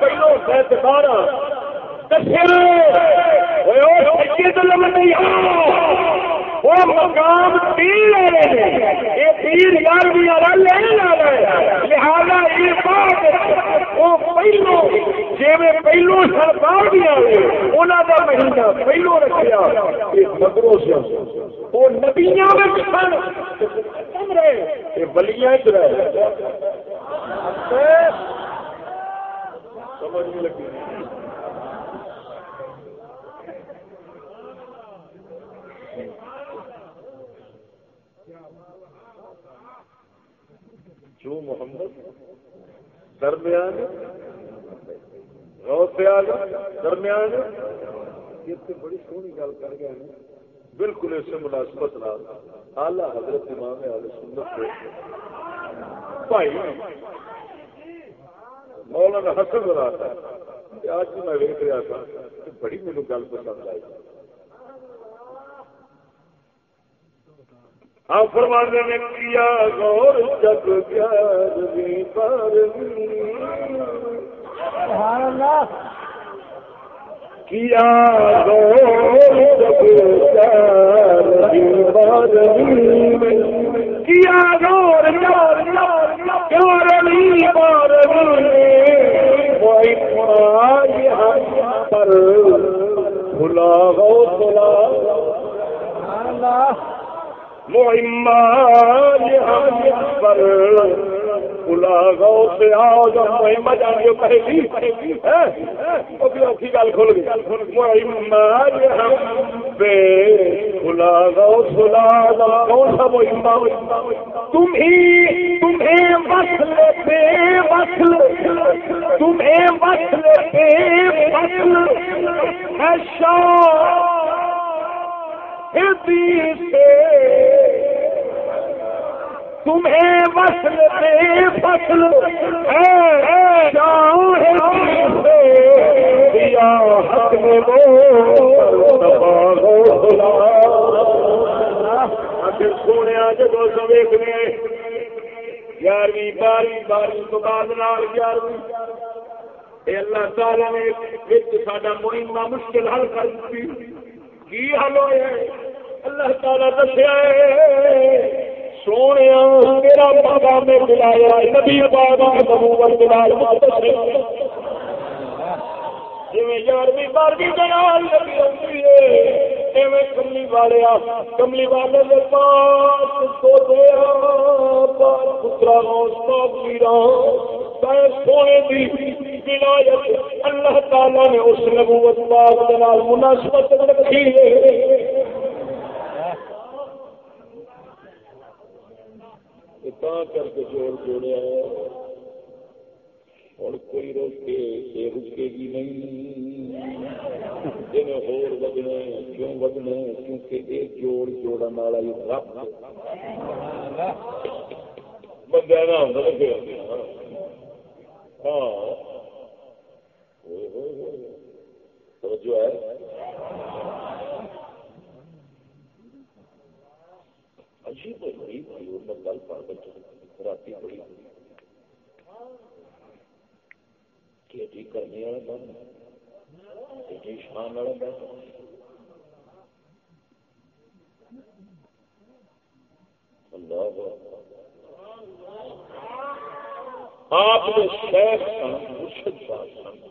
پہلو سیت بارہ وہ مقام تیر یہ تیر یارویں والا لے لہذا یہ بات وہ پہلو جی پہلو سرکار بھی آئے انہوں کا مہینہ پہلو رکھا مدرو سے وہ ندیاں بلیاں سمجھ نہیں لگی جو محمد؟ درمیان؟ درمیان؟ یہ بڑی سونی گل کر گئے ہیں۔ بالکل اس ملازمت آلہ حضرت امام آل سنت بھائی، مولانا حسن رہا تھا آج میں ویک رہا تھا بڑی میرے گل پسند آئی۔ ہاں فرمانے نے کیا غور جگ گیارہویں کیا غور جگ گیارہویں کیا غور گیارہویں بارہویں پر کھلا ہو کھلا محمد پر۔ کلا گو سے آؤ جو محمد آ گیا پہلی گل کھل گئی۔ محمد بے کلا گو سلا کون سا محمد تم ہی تمہیں وصل بے وصل۔ تمہیں وصل بے وصل۔ ہے سے تمہیں وصل بے فصل سونے جب سویخنے گیارہویں بارہویں بارہویں تو بعد گیارہویں اللہ تعالی نے ساڈا مہمہ مشکل حل کر دی کی حل ہوا اللہ تعالی دسیا سونے میرا بابا میں بلایا نبی بابا نبوت بلال جی یارویں بارہویں دنال ہوتی ہے۔ کملی والے کملی والے کے پاس دو دیا پترا سونے کی اللہ تعالی نے اس نبوت پاک کے نال مناسبت رکھی ہے۔ کر کے جوڑ جوڑیا اور کوئی روکے، یہ رکے گی نہیں۔ جی ہور بدنے کیوں بدنے کیونکہ یہ جوڑ جوڑن والا ہی رب بندہ نہ ہوتا ہاں۔ توجہ ہے؟ عجیب غریب تھی اور میں گل پڑھ کر رات پڑی کھیتی کرنے والا بن کھیتی شان والا بن اللہ آپ شیخ سن، مرشد سن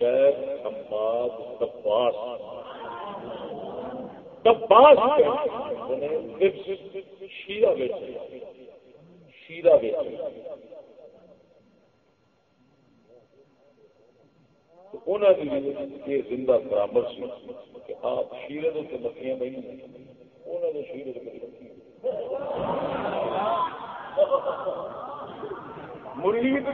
شیخ عباس عباس عباس شیرا بیچ شیرا بیچ یہ زندہ برابر سی کہ آپ شیرے کے بکیاں نہیں انہوں نے شیرے مرید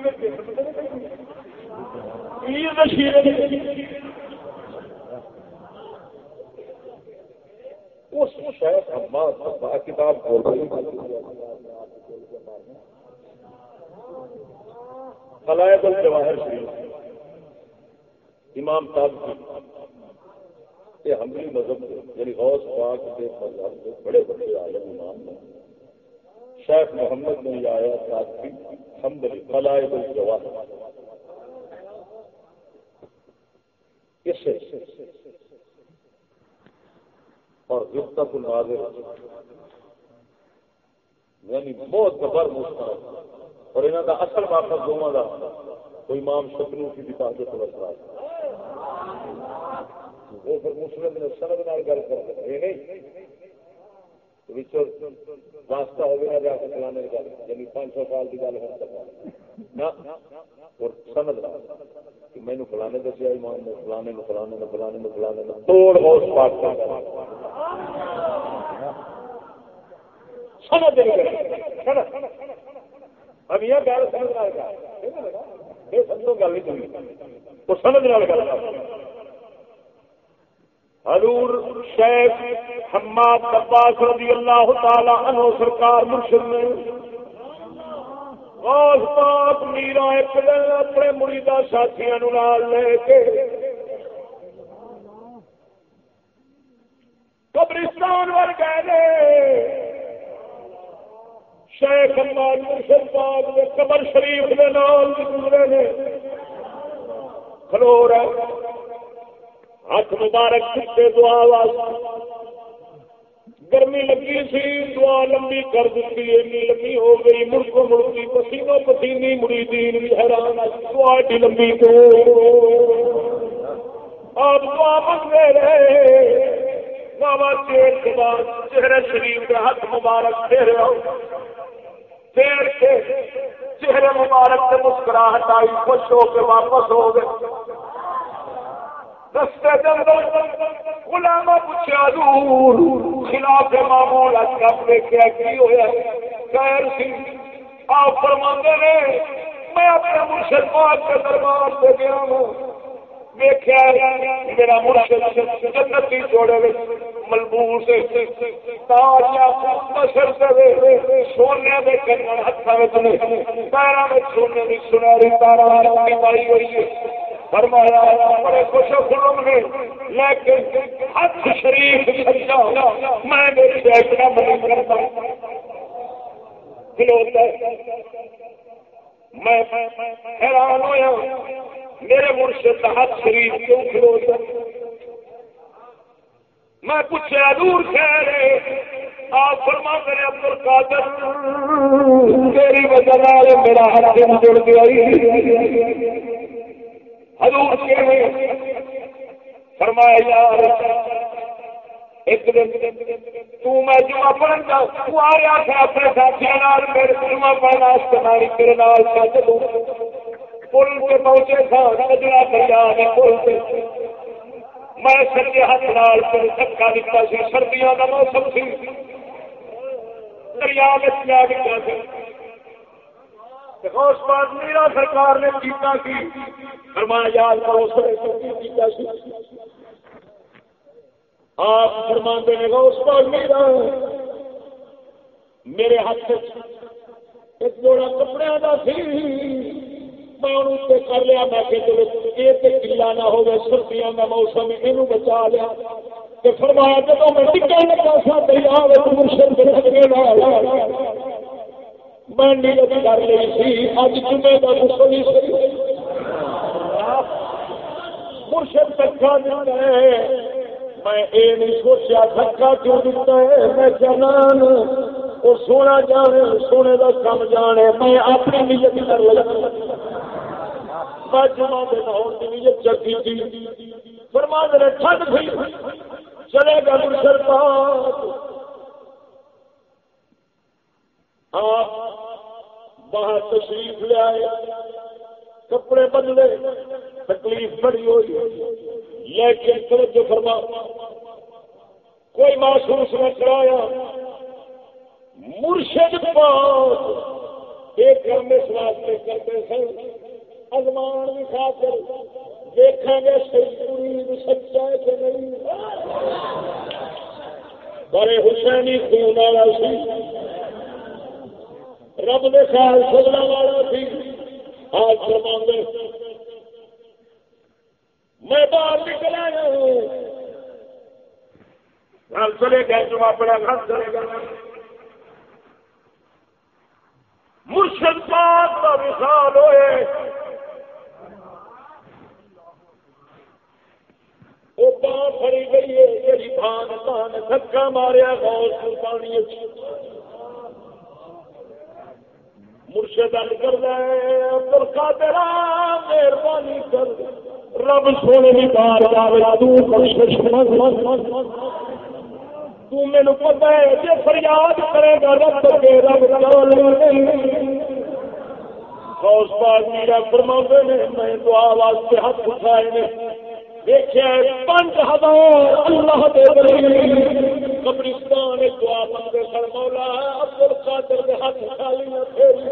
کتاب فلائد الجواہر شریف۔ امام صاحب یہ حملی مذہب یعنی غوث پاک کے مذہب کے بڑے بڑے عالم امام ہیں۔ شیخ محمد نے آیا ساتھی حمدلی فلائد الجواہ اس سے؟ اور غبتت الناظر یعنی بہت زبر مستقب اور انہوں کا اصل مقصد دونوں کا کوئی امام شکنو کی بھی تاجت وہ پھر مسلم نے سند نال گل کر یہ نہیں. واسطہ ہوگا جا کے فلانے گل۔ یعنی پانچ سو سال کی گل ہو سکتا اور سند کہ مینو فلانے دسیا ایمان نے فلانے نے فلانے نے فلانے نے فلانے نے توڑ پاک اب یہ گل سمجھ یہ سمجھو گل نہیں سمجھ۔ حضور شیخ حماد عباس رضی اللہ تعالی عنہ سرکار مرشد نے غوث پاک میرا ایک دن اپنے مریدا ساتھیاں نال لے کے قبرستان ور گئے شیخ حماد مرشد پاک نے قبر شریف کے نال گزرے نے۔ کھلو رہے۔ ہاتھ مبارک دعا واسطے۔ گرمی لگی سی، دعا لمبی کر دیتی، اینی لمبی ہو گئی، مڑکو مڑکی پسینو پسینی مریدین بھی حیران دعا ایڈی لمبی تو۔ آپ دعا منگے رہے بابا چیر کے بعد چہرے شریف کے ہاتھ مبارک پھیرے ہو پھیر کے چہرے مبارک سے مسکراہٹ آئی، خوش ہو کے واپس ہو گئے۔ رستے غلام پوچھا دور خلاف معمول اچھا دیکھا کی ہوا خیر سی، آپ فرما نے، میں اپنے مرشد پاک کے دربار سے گیا ہوں۔ دیکھا میرا مرشد جنتی جوڑے ملبوس سونے کے کنگن ہاتھوں میں پیروں میں سونے کی سنہری تارا پائی ہوئی ہے۔ فرمایا، بڑے خوش خرم نے لیکن ہاتھ شریف سجا میں دیکھنا بند کرتا کھلوتا میں حیران ہوا میرے مرشد ہاتھ شریف کیوں کھلوتا میں پوچھا دور خیر آپ فرما کرے عبد القادر تیری وجہ میرا ہاتھ جڑ گیا حضور کے فرمایا یار ایک دن تو میں جمعہ پڑھن جا تو آیا تھا اپنے ساتھیوں نال، میرے جمعہ پڑھنا استعمال تیرے نال کا چلو پل پہ پہنچے تھا سجنا دریا نے پل پہ میں سجے ہاتھ نال پھر دھکا دیتا سی، سردیاں کا موسم سی۔ دریا میں جا دیتا سی۔ میرا سرکار نے کیتا کی؟ فرمایا یاد کرو سر کیتا سی؟ آپ فرما نے اس پر میرا، میرے ہاتھ ایک جوڑا کپڑے کا سی۔ میں کر لیا۔ میں کہ چلو یہ کلا نہ ہو سردیاں کا موسم یہ بچا لیا۔ فرمایا جب میں ٹکا لگا سا، دریا مرشد میں نیت کر لی سی اج جمعے کا مسلی مرشد دکھا دیتا ہے۔ میں یہ نہیں سوچا دکا کیوں دیتا ہے؟ میں جنان وہ سونا جانے، سونے کا کم جانے۔ میں اپنی نیت کر لیا میں جمع دن ہونے کی نیت چکی تھی۔ فرما دے ٹھنڈ تھی چلے گا مرشد پاک۔ ہاں، باہر تشریف لے آئے۔ کپڑے بدلے، تکلیف بڑی ہوئی۔ لیکن توجہ فرما، کوئی محسوس نہ کرایا۔ مرشد پاس ایک ہم اس واسطے کرتے سن ازمان بھی کھا کر دیکھیں گے پوری سچا ہے کہ نہیں۔ بڑے حسینی خون والا سی۔ رب نے خیال سجنا والا سی۔ آج فرما میں باہر نکل آیا ہوں۔ گھر چلے گئے، جو اپنا گھر چلے گئے۔ مرشد پاک کا وشال ہوئے۔ وہ بان فری گئی ہے جی بان بان دھکا ماریا، غوث پانی مرشد کر دے مہربانی کر۔ رب سونے کی بار تین پتا ہے جی فریاد کرے گا رب کے رب غوث پاک میرا فرما نے، میں دعا واسطے ہاتھ اٹھائے نے دیکھا پانچ ہزار اللہ دے قبرستان دعا منگے سر مولا عبد القادر دے ہاتھ خالی نہ پھیری۔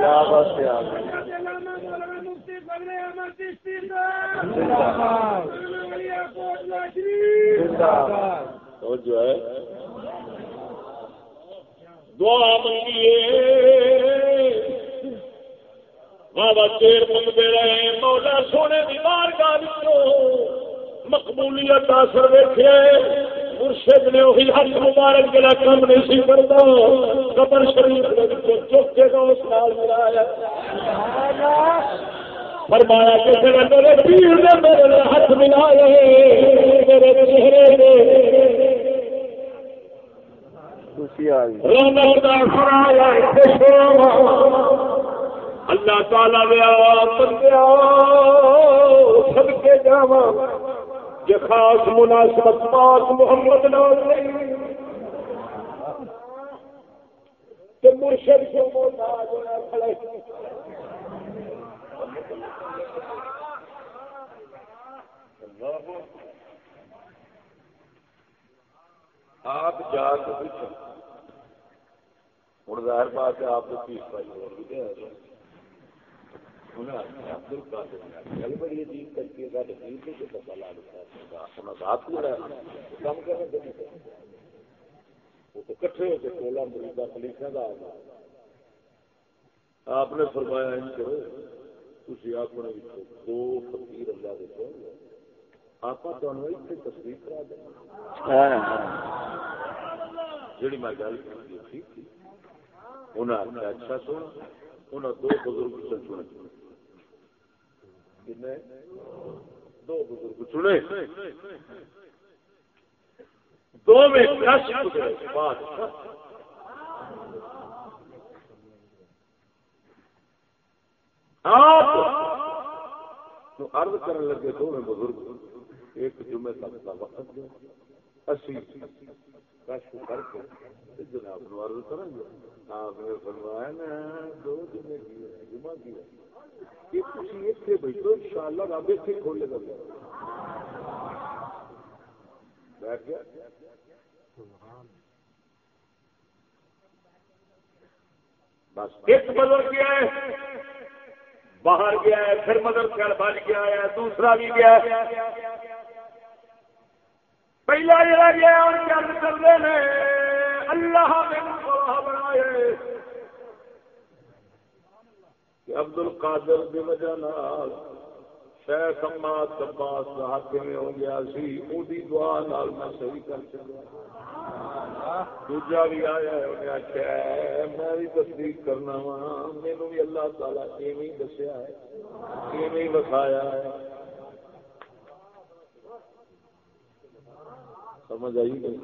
یا بس یا جو ہے۔ دعا منگیے بابا چیر منگتے رہے، مولا سونے کی مار گاہ مقبولیت اثر ویٹے مرشد نے وہی ہاتھ مبارک جڑا کم نہیں سی کرتا قبر شریف چوک کے دوست ملایا۔ فرمایا کہ میرے پیر نے میرے ہاتھ ملائے میرے چہرے اللہ تعالی سب کے جاوا یہ خاص مناسبت پاس محمد ناز نہیں۔ مرشد سے محتاج ہونا کھڑے۔ آپ جا کے پوچھو ہوں۔ ظاہر بات ہے آپ کو پائی گل بڑی عجیب پتا وہ تو کٹھے ہو کے کولا مریضا پلیسا کا آپ نے فرمایا ان کرو تھی اپنے دو فقیر اللہ دیکھو آپ تصدیق کرا دیں جی میں گل کی انہیں اچھا سونا انہیں دو بزرگ چنے دو بزرگ چنے دو میں آپ! عرض کرنے لگے بزرگ ایک جمعے تک کا وقت اسی کشف کر کے جناب نو عرض کریں گے۔ آپ نے فرمایا نا دو جمعے کی ہے جمعہ کی ہے۔ کہ بیٹھو ان شاء اللہ رب اتنے کھولے گا۔ بیٹھ گیا؟ بس۔ ایک بدل کیا ہے۔ باہر گیا ہے، پھر مدر خیال بن گیا ہے، دوسرا بھی گیا ہے۔ پہلا جڑا گیا اور چل چلتے ہیں؟ اللہ بنائے۔ عبد القادر کی وجہ شیخ اماد عباس ہاتھ میں ہو گیا سی دعا نال میں صحیح کر دوجا بھی آیا ہے، انہیں آخیا میں بھی تصدیق کرنا وا میرے بھی اللہ تعالیٰ ایویں دسیا ہے، ایویں بسایا ہے۔ سمجھ آئی گئی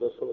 دسو۔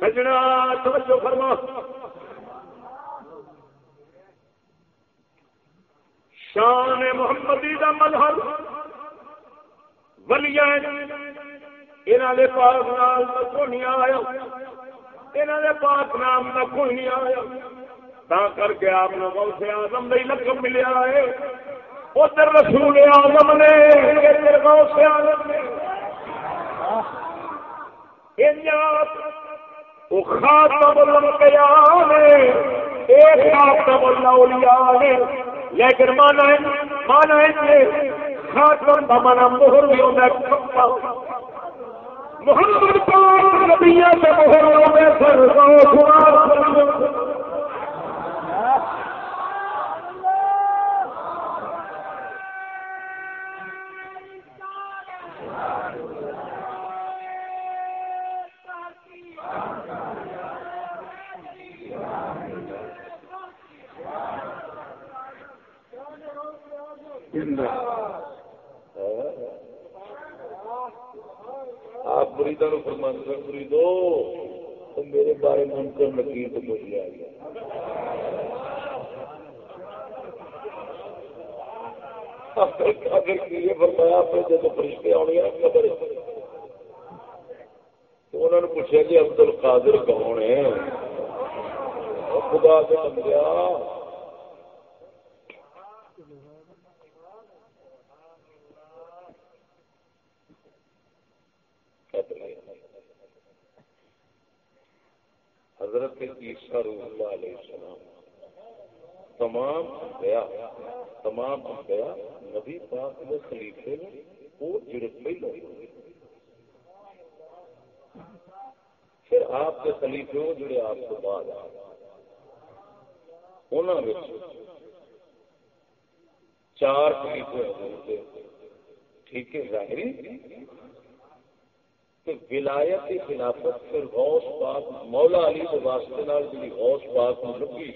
سجنا توجہ فرما۔ شان محمدی کا مذہب ولیاں انہوں نے پاک نام کا کوئی نہیں آیا۔ انہوں نے پاک نام کا کوئی نہیں آیا۔ تا کر کے آپ لوگوں سے آزم نہیں لقب ملیا ہے۔ ادھر رسول آزم نے، ادھر غوث آزم نے۔ وہ خاتم الانبیاء نے، ایک خاتم الاولیاء نے۔ لیکن مانا ہے مانا ہے خاتم دا مانا مہر بھی ہوتا ہے محمد پاک نبیوں سے مہر ہونے سر غوث آپ مریدا نو فرمان کر مریدو تو میرے بارے میں کر نکیر تو پوچھ لیا گیا فرمایا، آپ نے جب فرشتے آنے خبر تو انہوں نے پوچھا جی، کہ عبد القادر کون ہے؟ خدا سے بندیا حضرت عیسیٰ روح اللہ علیہ السلام، تمام انبیاء تمام انبیاء نبی پاک کے خلیفے نے وہ جڑت میں لوگ پھر آپ کے خلیفے ہو جڑے آپ کو بعد انہوں چار خلیفے ہوتے ٹھیک ہے، ظاہری کہ ولایت کی خلافت پھر غوث پاک، مولا علی کے واسطے نال جی غوث پاک میں لگی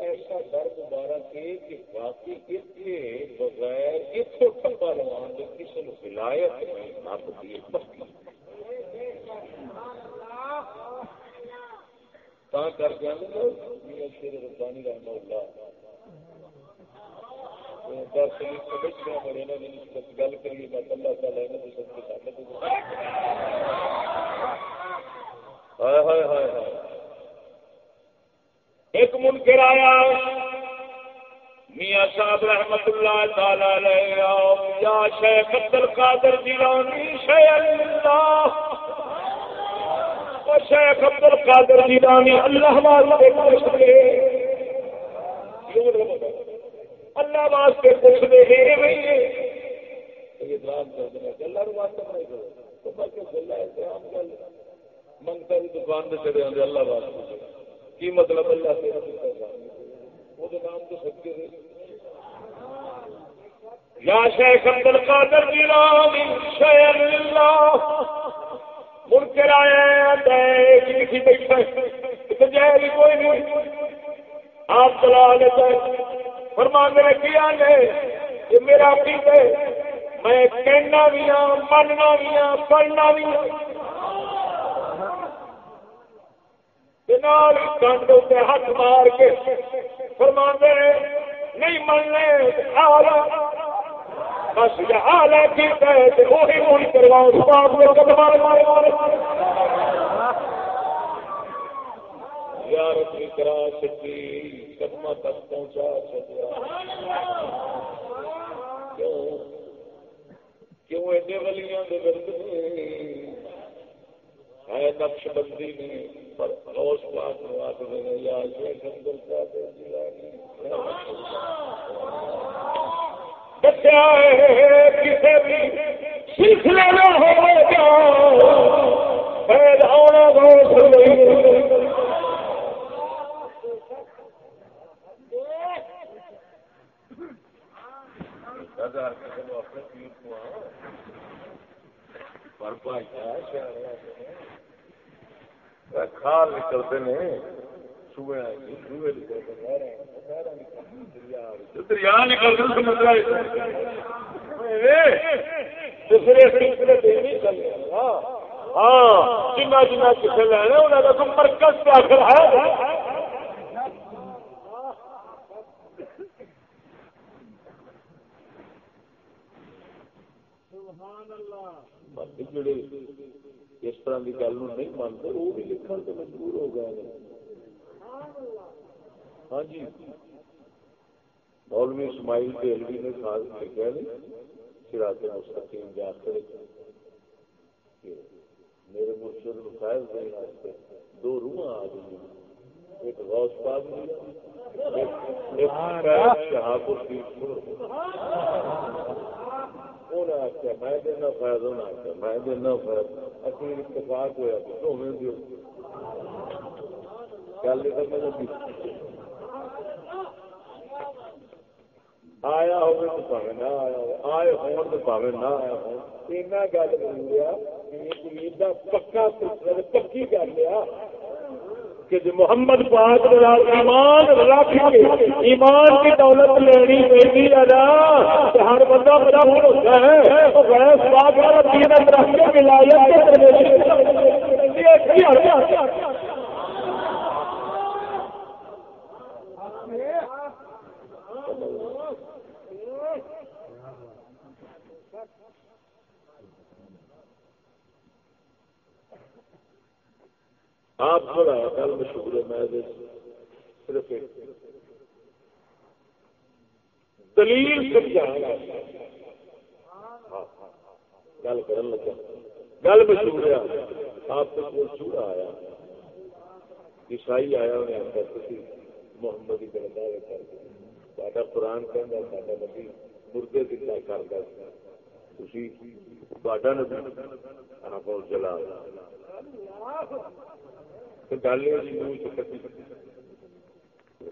ایسا ڈر مبارک ہے کہ واقعی اتنے بغیر اتو ٹپا روان کسی نے ولایت نپ دی کر کے شیر ربانی رحمہ اللہ گل کریے اللہ ایک منکر آیا۔ میاں صاحب رحمت اللہ تعالی یا شیخ عبد القادر جیلانی، شیخ اللہ۔ شیخ عبد القادر جیلانی اللہ والے اللہ واسطے پوچھ دے منگتا جی دکان آتے اللہ واسطے کی مطلب اللہ سے وہ نام تو یا شیخ عبد القادر جیلانی شیخ اللہ۔ منکر آیا لکھی بیٹھا جائے کوئی نہیں۔ آپ چلا لیتے فرما نے کیا نے یہ میرا پیت ہے۔ میں کہنا بھی ہوں مننا بھی ہوں پڑھنا بھی ہوں کنڈ ہاتھ مار کے فرما نہیں مننے بس یہ حال ہے وہی من کرواؤ مارے مارے مارے۔ زیارت بھی کرا سکی قدم تک پہنچا سکیا کیوں؟ کیوں ایڈے ولیاں دے ورد ہے نقش بندی نے، پر غوث پاک نواز نے، یا شیخ عبد القادر جیلانی بچہ کسی بھی سلسلے میں ہو جاؤ۔ پیدا ہونا غوث نہیں کھال نکلتے دریا نکلتے ہاں۔ جنا جنا کسی لینا مرکز آخر ہے۔ باقی جڑے اس طرح کی گل نہیں مانتے وہ بھی لکھن سے مجبور ہو گئے ہاں جی۔ مولوی اسماعیل دہلوی نے خاص لکھا نہیں سراج مستقیم جا کر میرے مرشد فائز دینے دو روح آ گئی ایک غوث پاک شہاب الدین انہیں آخیا میں دینا فائد انہیں آخیا میں دینا فائد اصل اتفاق ہوا گل آیا ہوگا تو پاوے نہ آیا ہو آئے ہون تو پاوے نہ آیا ہو گل پکا پکی کر لیا کہ جو محمد پاک ایمان رکھ کے ایمان کی دولت لینی پہنی ہے نا ہر بندہ بڑا بھروسہ ہے۔ تو گیس پاک والا دین رکھ کے ملایا آپ تھوڑا گل مشہور ہے، میں صرف دلیل سمجھا گل کر لگا۔ گل مشہور ہے۔ آپ کو کوئی چوڑا آیا۔ عیسائی آیا انہیں آخر تھی محمد ہی کر دعوے کر ساڈا قرآن کہنا ساڈا نبی مردے دلہ کرتا تھی تھوڑا نبی، آپ جلا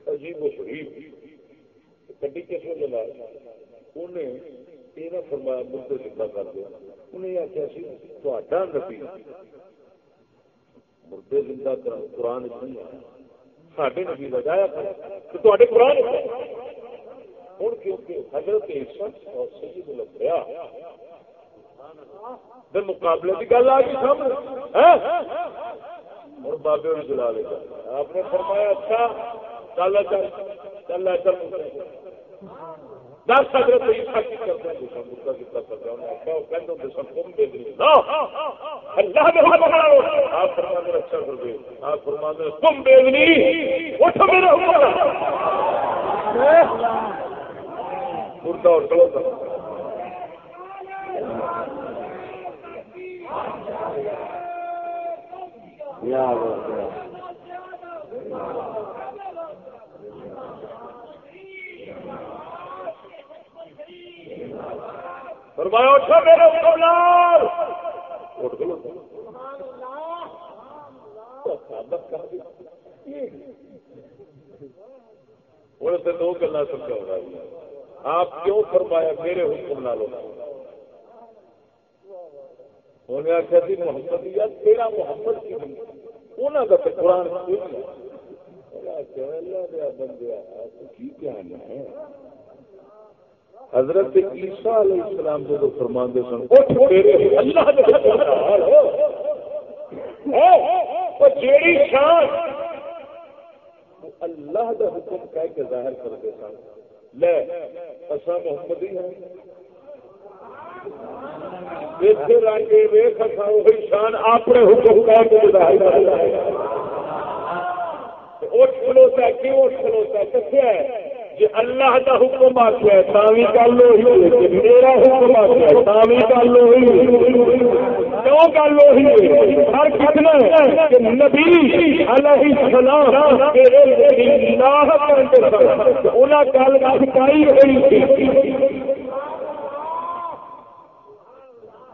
عجیب و شریف۔ کٹی کس وجہ انہیں یہ فرمایا مدد کر دیا انہیں آخیا سی تا نبی مردے زندہ قرآن نہیں سڈے نبی لگایا تو قرآن ہوں کیونکہ حضرت اور سید مقابلے کی گل آ گئی سامنے۔ ہاں؟ اور بابے اور جلا لے آپ نے فرمایا اچھا چل چل چل چل۔ دس حضرت عیسیٰ کی کرتے ہیں؟ دوسرا مردہ کتنا کرتا ہوں اچھا وہ کہتے ہیں سب تم دے دیں اللہ نے آپ فرما دے اچھا کر دے۔ آپ فرما دے تم دے دیں اٹھو میرے اوپر مردہ اور چلو فرمایا، اٹھو میرے قبلار اٹھ گلو سے دو گلا سمجھا رہا ہے آپ کیوں فرمایا میرے حکم نہ لو انہیں آخیا جی محمد یا تیرا محمد کی انہوں کا تو قرآن حضرت عیسیٰ علیہ السلام جو فرمان دے سن جیڑی شان۔ اللہ دا حکم کہہ کے ظاہر کرتے سن، لے اصا محمد ہی شان اپنے حکم اٹھ کھلوتا کیوں اٹھ کھلوتا جی اللہ کا حکم آخیا تاوی گل وہی میرا حکم آخیا تاوی گل وہی کیوں گل وہی ہر کتنا نبی علیہ السلام انہیں گل سکائی ہوئی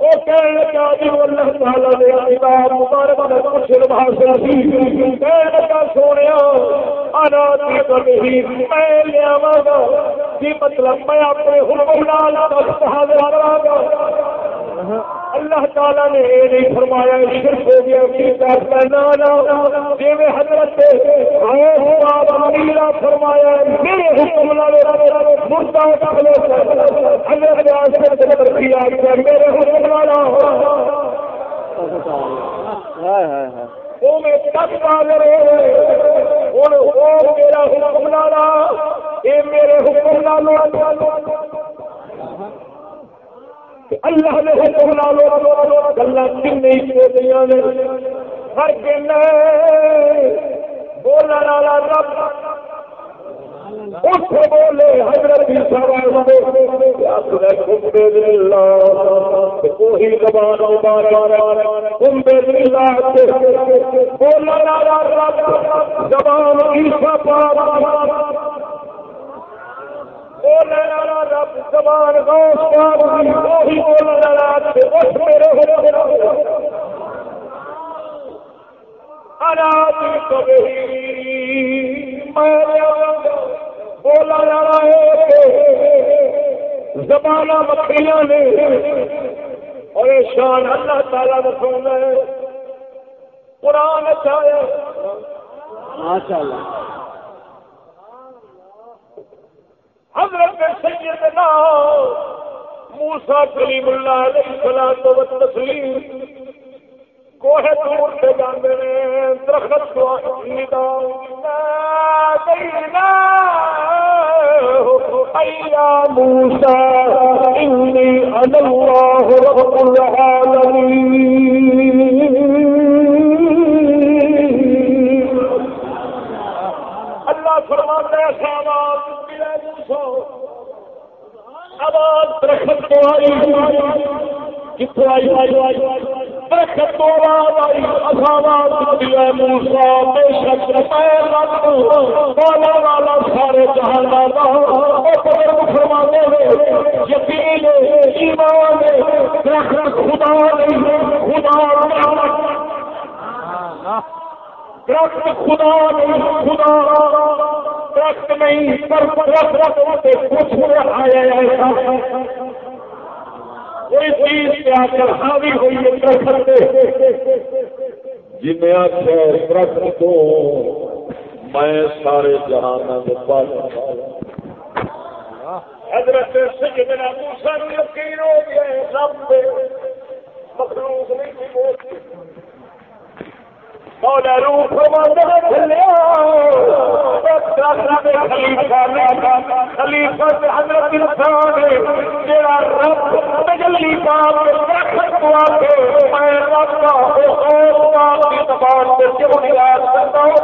وہ کہنے لگا جی اللہ تعالی دے کتاب مبارک میں کچھ حاصل سی کہنے لگا سونیا انا تی کبھی میں لے آواں گا جی مطلب میں اپنے حکم نال تخت حاضر آواں گا اللہ تعالیٰ نے یہ نہیں فرمایا شرک ہو گیا جی حضرت فرمایا میرے حکم میرے حکم والا وہ میں تب حاضر ہوں میرا حکم لالا یہ میرے حکم لالا اللہ نے حکم لالو گلا کن نے۔ ہر دن بولنے والا رب۔ بولے حضرت جی زبان والا رب۔ زبان عیسا پا رب زبان بولا زبان مکھیاں نے اور شان اللہ تعالی دسوں قرآن چاہے ماشاء اللہ حضرت سیدنا موسا کلیم اللہ علیہ السلام و تسلیم کوہ دور سے جانے درخت کو ندا موسا انی اللہ رب العالمین۔ اللہ فرماتا ہے آواز درخت کو آئی آئی آئی درخت کو آواز آئی آواز موسا بے شک والا والا سارے جہان والا فرما یقین ایمان درخت خدا نہیں خدا درخت خدا نہیں خدا درخت نہیں، پر درخت کچھ آیا ایسا کوئی چیز پہ آ کر حاوی ہوئی ہے درخت جن درخت کو میں سارے جہان حضرت سجدنا موسیٰ یقین ہو گیا رب مخلوق نہیں تھی مولا روح خلیفہ نے خلیفہ سے حضرت انسان ہے جڑا رب تجلی پاک رکھ کو کے میں رب کا خوف پاک کی زبان سے جو یاد کرتا ہوں یا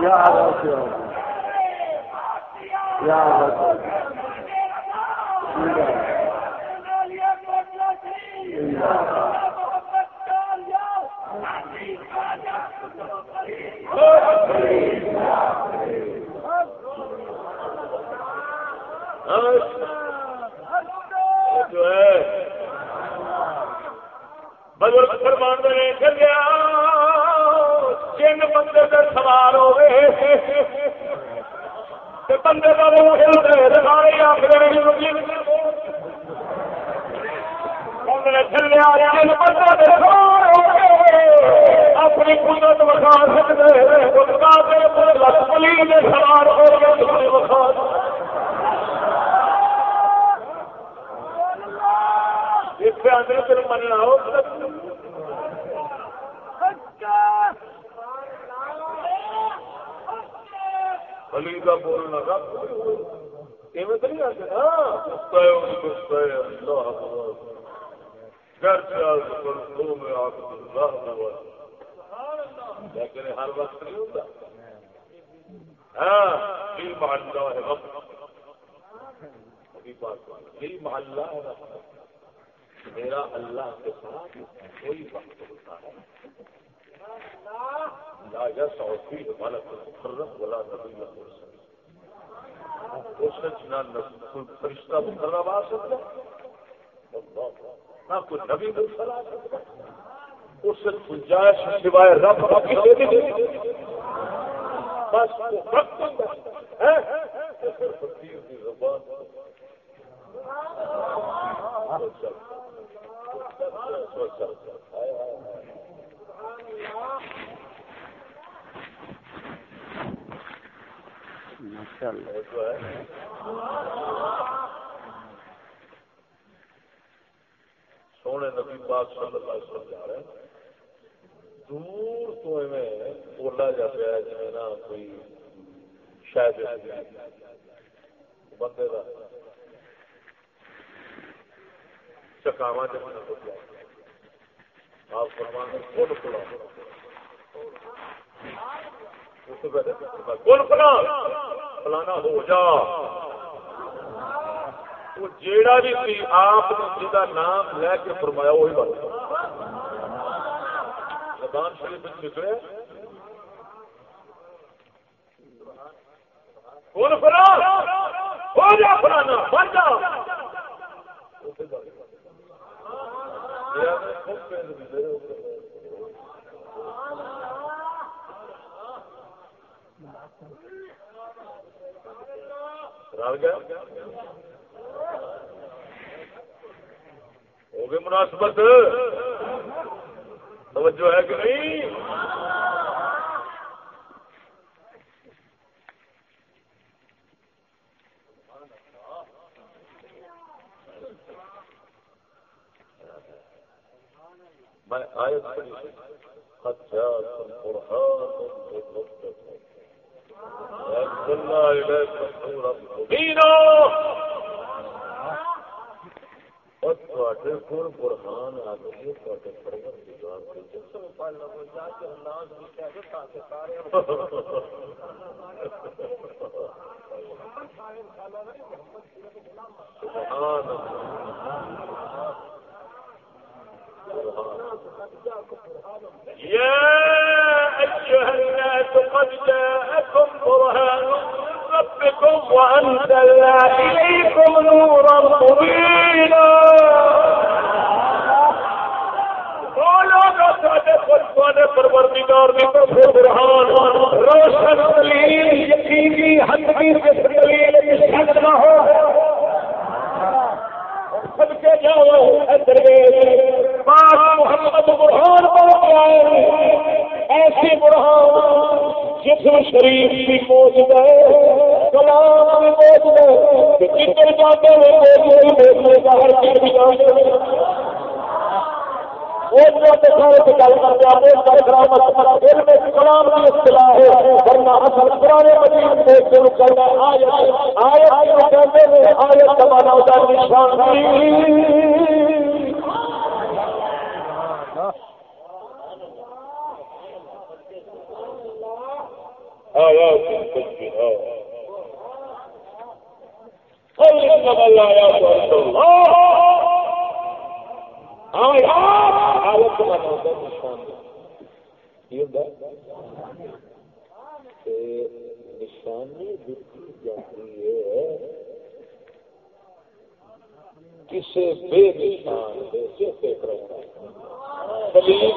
یا جو ہے بزرگ فرمان نے چلیا جن بندے سے سوار ہوئے بندے کا اپنی قدرت وکھا سکتے سوار ہو گئے اندر مننا ہو علی کا بولنا ہاں۔ لیکن ہر وقت نہیں ہوتا۔ ہاں یہی محلہ ہے یہی محلہ ہے۔ میرا اللہ کے ساتھ کوئی وقت ہوتا ہے۔ لا یسعفی ملک مقرب ولا نبی مرسل. اس نہ کوئی فرشتہ مقرب آ سکتا؟ نہ کوئی نبی مرسل آ سکتا؟ اس گنجائش سوائے رب کی بس وقت ہے فقیر کی زبان سونے نبی پاک صلی اللہ علیہ وسلم جا رہے ہیں۔ دور تو میں بولا جا پیا جی نا کوئی شاید بندے کا چکاوا جمنا آپ فرمان کل کھلا کل فلانا ہو جا۔ وہ جیڑا بھی سی آپ نے جی جا نام لے کے فرمایا، وہی بن زبان شریف نکلے کون فلانا ہو جا فلانا، بن جا۔ رل گیا ہو گئی مناسبت۔ توجہ ہے کہ نہیں؟ میں آیت قد جاءكم برهان من ربكم وأنزلنا إليكم نورا مبينا کول برہان آ سارے سبحان اللہ يا أيها الناس قد جاءكم برهان من ربكم وأنزلنا إليكم نورا مبينا. پروردگار نے برہان روشن دلیل یقینی حد کی دلیل نہ ہو سب کے جاؤ محمد برہان بہت ایسی برہان جسم شریف بھی پوچھ گئے کلام بھی پوچھ گئے کتنے جاتے ہوئے باہر کر بھی جاتے کلام کی اصطلاح ہے ورنہ اصل پرانے مجید میں شروع کرنا آیا نشان نشانی دیکھی جاتی ہے کسی بے نشان دلیل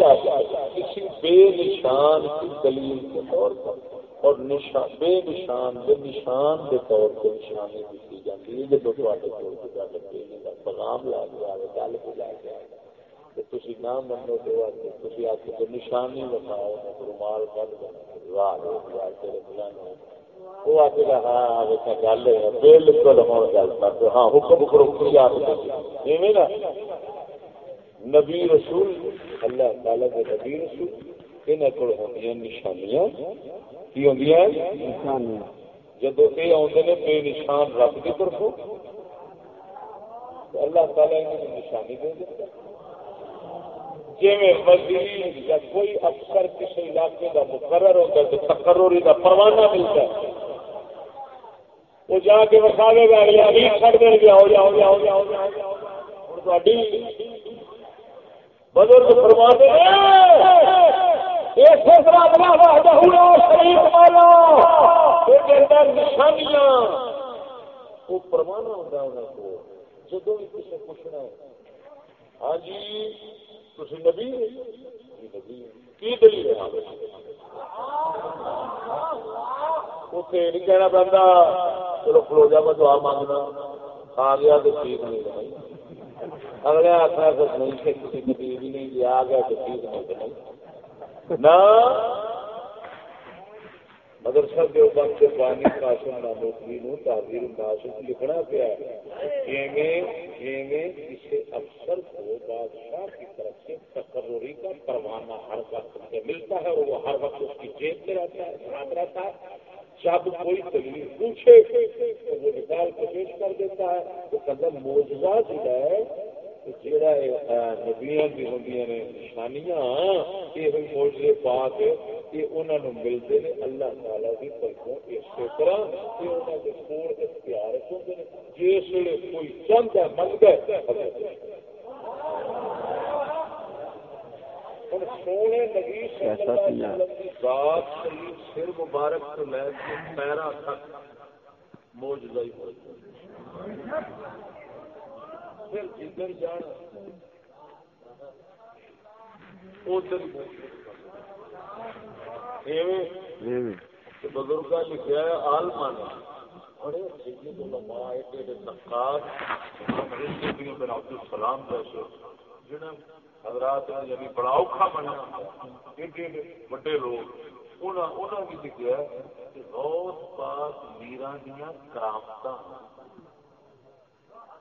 کسی بے نشان کی دلیل کے طور پر اور نشان بے نشان بے نشان کے طور پر نشانی دیکھی جاتی ہے جب پیغام لا کے آئے گل بھی لا کے آئے تھی نہ منو تو تھی آ کے نشانی بتاؤ رومال کھ وہ آ کے ہاں گل ہے؟ بالکل ہوں گل کر ہاں حکم کرو کی آپ نا۔ نبی رسول اللہ تعالی کے نبی رسول نشانیاں کی جب یہ آدھے بے نشان رب کی طرف اللہ تعالی نشانی دے دیتا جی وزیر یا کوئی افسر کسی علاقے کا مقرر ہوتا ہے تو تقرری کا پروانہ ملتا ہے۔ وہ جا کے وساوے گا اگلے امیر چڑھ دیں گے ہو جاؤ جاؤ جاؤ جاؤ بزرگ فرما دے نشانیاں۔ وہ پروانا ہوتا انہوں کو جدو بھی کسی پوچھنا ہاں جی تھی نبی کی دلیل اتنے نہیں کہنا پہنتا چلو کلو جا، میں دعا مانگنا۔ آ گیا تو ٹھیک نہیں اگلے آخر نہیں کسی نبی بھی نہیں آ گیا تو ٹھیک نہیں نہ؟ مدرسہ دیوبند کے بانی قاسم ناموکری نو تعبیر ناسک لکھنا پیا کسی افسر کو بادشاہ کی طرف سے تقرری کا پروانہ ہر وقت سے ملتا ہے اور وہ ہر وقت اس کی جیب میں رہتا ہے، ساتھ رہتا ہے۔ جب کوئی دلیل پوچھے تو وہ نکال کے پیش کر دیتا ہے۔ تو قدم موجودہ جو ہے جہاں نبیاں بھی ہوں نے نشانیاں یہ ہوئی موجے پا کے یہ انہوں نے ملتے ہیں اللہ تعالی کی طرفوں اسی طرح کہ انہوں کے کوڑ اختیار ہوتے ہیں جس ویلے کوئی چند ہے من گئے سونے نبی ذات شریف سر مبارک سے لے کے پیرا تک موجودہ ہی موجود پھر جدھر جانا. بزرگ لکھا ہے آل مانا. بڑے جیسے حضرات یعنی بڑا اوکھا بننا بڑے لوگ. نے ہے کہ روز پاک میرا دیا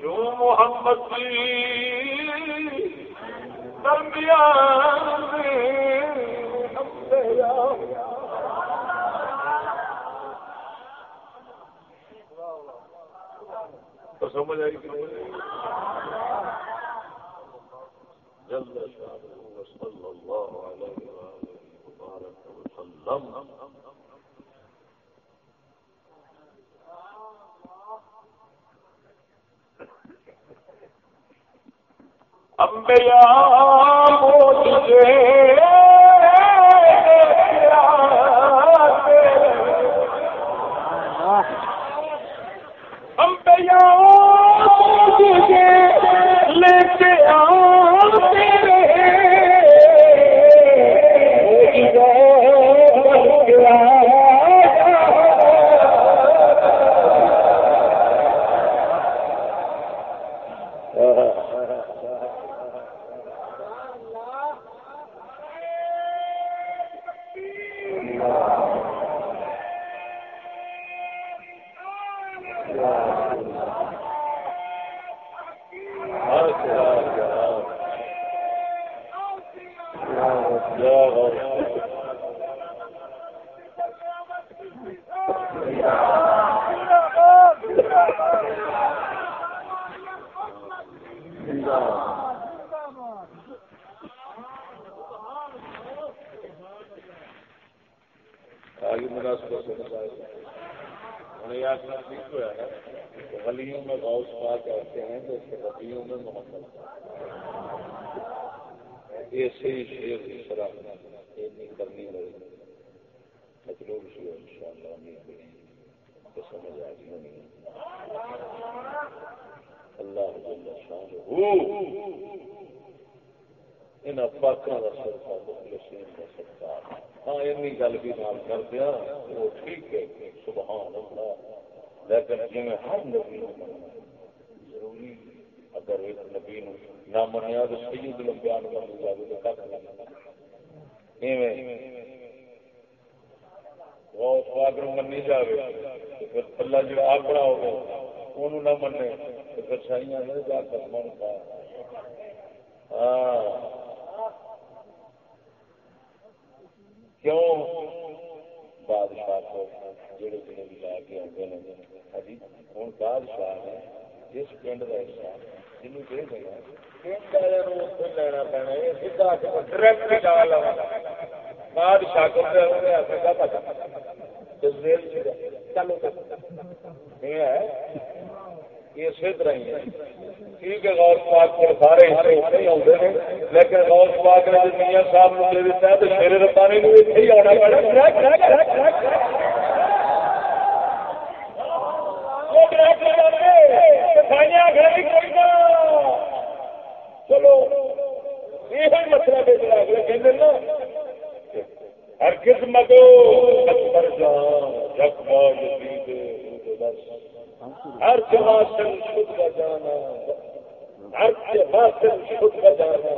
جو محمد درمیان تو سمجھ آئی کہ جلد صلی اللہ علیہ وسلم امبیا موجے جس پنڈ کا حصہ جنوب دے دینا پنڈ والے لینا پینا یہ سیدھا ڈائریکٹ جا لوا بادشاہ کو چلو یہ ہے اسی طرح ہی ٹھیک ہے غوث پاک کو سارے حصے اتنے آتے ہیں لیکن غوث پاک نے میاں صاحب نے دے دیتا ہے تو شیر ربانی نے اتنے ہی آنا چلو، یہ مسئلہ بے چلا اگلے کہتے نا ہر قسم کو جگ بس۔ ہر جگہ خود کا جانا، ہر جگہ خود کا جانا۔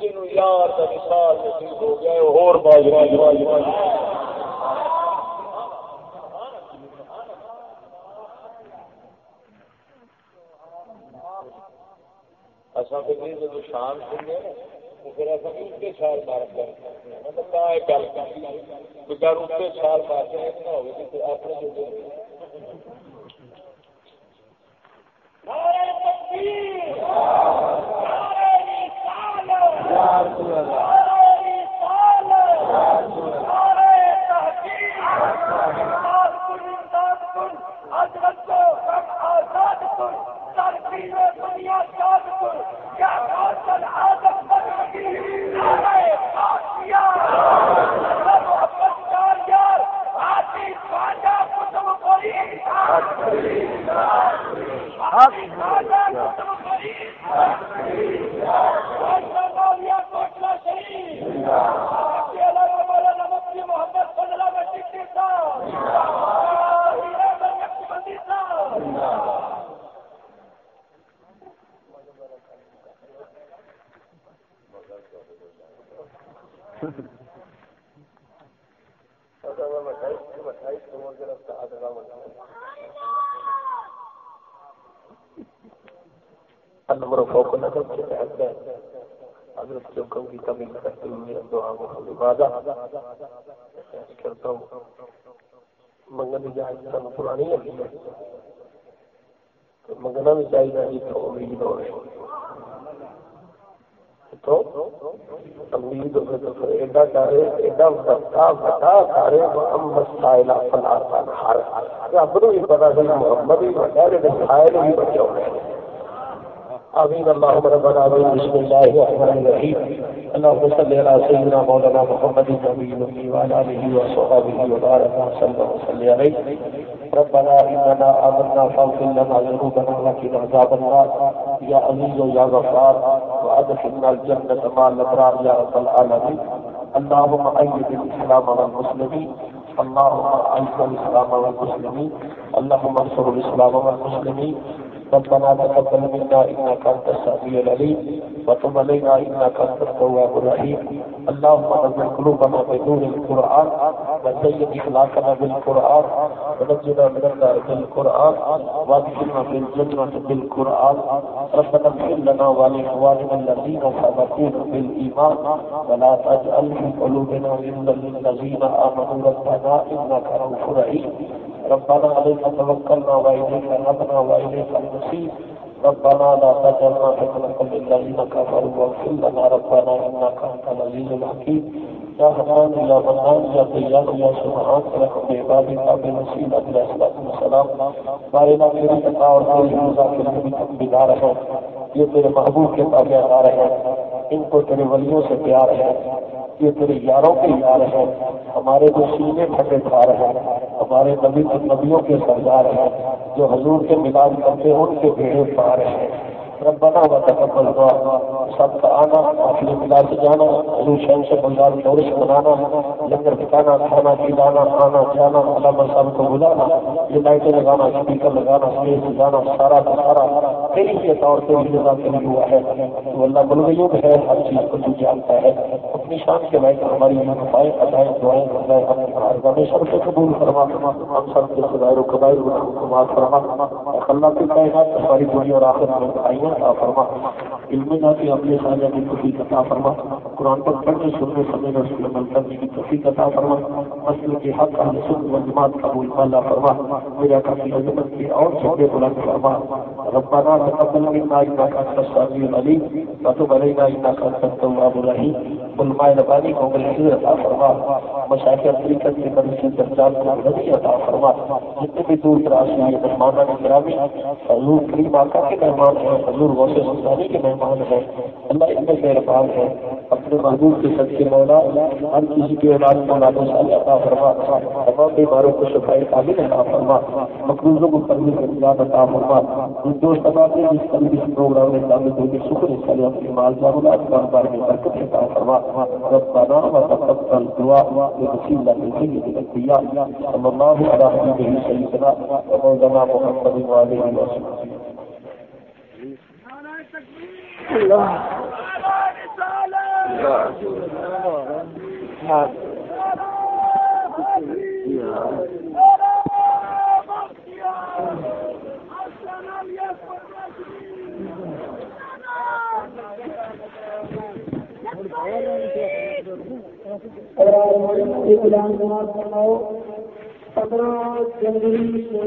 جنو یار کا مثال نصیب ہو گیا اور شان سننے پھر چھال مار کر مطلب گل؟ کر چھال مار کے اپنے جو کیا محمد نمبر فوق نظر کے تحت حضرت کی کمی کرتے ہوئے دعا کو کرتا ہوں۔ منگن سن پرانی ہے۔ منگنا بھی چاہیے جی تو امید ہو تو امید ہو تو پھر ایڈا ڈارے ایڈا بڑا بڑا سارے محمد سائلہ فلا ہر رب نو بھی پتا سی محمد ہی بڑا جڑے سائل بھی بچے ہوئے آمين اللهم ربنا آمين بسم الله الرحمن الرحيم اللهم صل على سيدنا مولانا محمد النبي الأمي وعلى آله وصحبه وبارك وسلم وصلي عليه ربنا اننا آمنا فاغفر لنا ذنوبنا وقنا عذاب النار. يا عزيز يا غفار وادخلنا الجنة مع الأبرار يا رب العالمين. اللهم أيد الإسلام والمسلمين. اللهم أعز الإسلام والمسلمين. اللهم انصر الإسلام والمسلمين. ربنا تقبل منا انك انت السميع العليم، وتب علينا انك انت التواب الرحيم. اللهم نزل قلوبنا بنور القران وزين اخلاقنا بالقران ونجنا من النار بالقران وادخلنا في الجنه بالقران ربنا اغفر لنا ولاخواننا الذين سبقونا بالايمان ولا تجعل في قلوبنا غلا للذين امنوا ربنا انك رؤوف رحيم. ربنا عليك توكلنا واليك نبنا واليك المصير. ربنا لا تجعلنا فتنة للذين كفروا واغفر لنا ربنا انك انت العزيز الحكيم. يا حنان يا منان يا ديان يا سبحان رحم عبادك بنصيب الى الصلاه والسلام. بارنا میری عطا اور تیری رضا کے نبی تک بیدار ہے یہ تیرے محبوب کے تابعدار ہیں. ان کو تیرے ولیوں سے پیار ہے. یہ تیرے یاروں کے یار ہیں، ہمارے جو سینے پھٹے دھار ہیں، ہمارے نبی نبیوں کے سردار ہیں، جو حضور کے ملاد کرتے ہیں، ان کے بھیڑے پار ہیں۔ ربنا و تقبل دعا. سب کا آنا اپنے ملا سے جانا حضور شہن سے بازار دورش بنانا لنگر پکانا کھانا پلانا آنا جانا علامہ صاحب کو بلانا، یہ لائٹیں لگانا، اسپیکر لگانا، اسٹیج سجانا سارا کا سارا تیری کے طور پہ رضا کے لیے ہوا ہے۔ تو اللہ ملغیوب ہے ہر چیز کو تو جانتا ہے۔ اپنی شان کے لائٹ ہماری پائے ادائیں دعائیں بردائیں ہمیں سب سے قبول فرما۔ ہم سب کے خدائر و قبائر کو معاف فرما۔ اللہ کی کائنات ہماری دنیا اور آخر میں آئیے عطا فرما. علم نہ کہ اپنے خاجہ کی توفیق عطا فرما. قرآن پر پڑھنے، سننے، سمجھنے اور اس عمل کرنے کی توفیق عطا فرما. مسئلے کے حق، اہل سن و جماعت قبول مالا فرما. میرا کافی عظمت کے اور چھوٹے بلند فرما. ربنا تقبل منا انك انت السميع العليم وتب علينا انك انت التواب الرحيم علماء ربانی کو بلحضر عطا فرما مشاہد طریقت کے مدرسی درجات کو بلندی عطا فرما، جتنے بھی دور دراز سے یہ مہمانان گرامی، حضور کریم آقا کے مہمان ہیں، حضور غوث سلطانی کے مہمان ہیں، اللہ ان میں مہربان ہے، اپنے محبوب کے سچ کے مولا، ہر کسی کے اولاد کو نادو سال عطا فرما، تمام بیماروں کو شفائی قابل عطا فرما، مقروضوں کو پڑھنے کے اختیار عطا فرما، ان دوست تمام جس طرح اس پروگرام میں شامل ہوگی شکر اس طرح اپنی مال جارولات کاروبار میں برکت عطا فرما۔ ربنا وتقبل دعاء بسم الله سيد الانبياء صلى الله على حبيبه سيدنا ومولانا محمد وعليه وسلم اعلان نماز پڑھاؤ پندرہ جنوری کو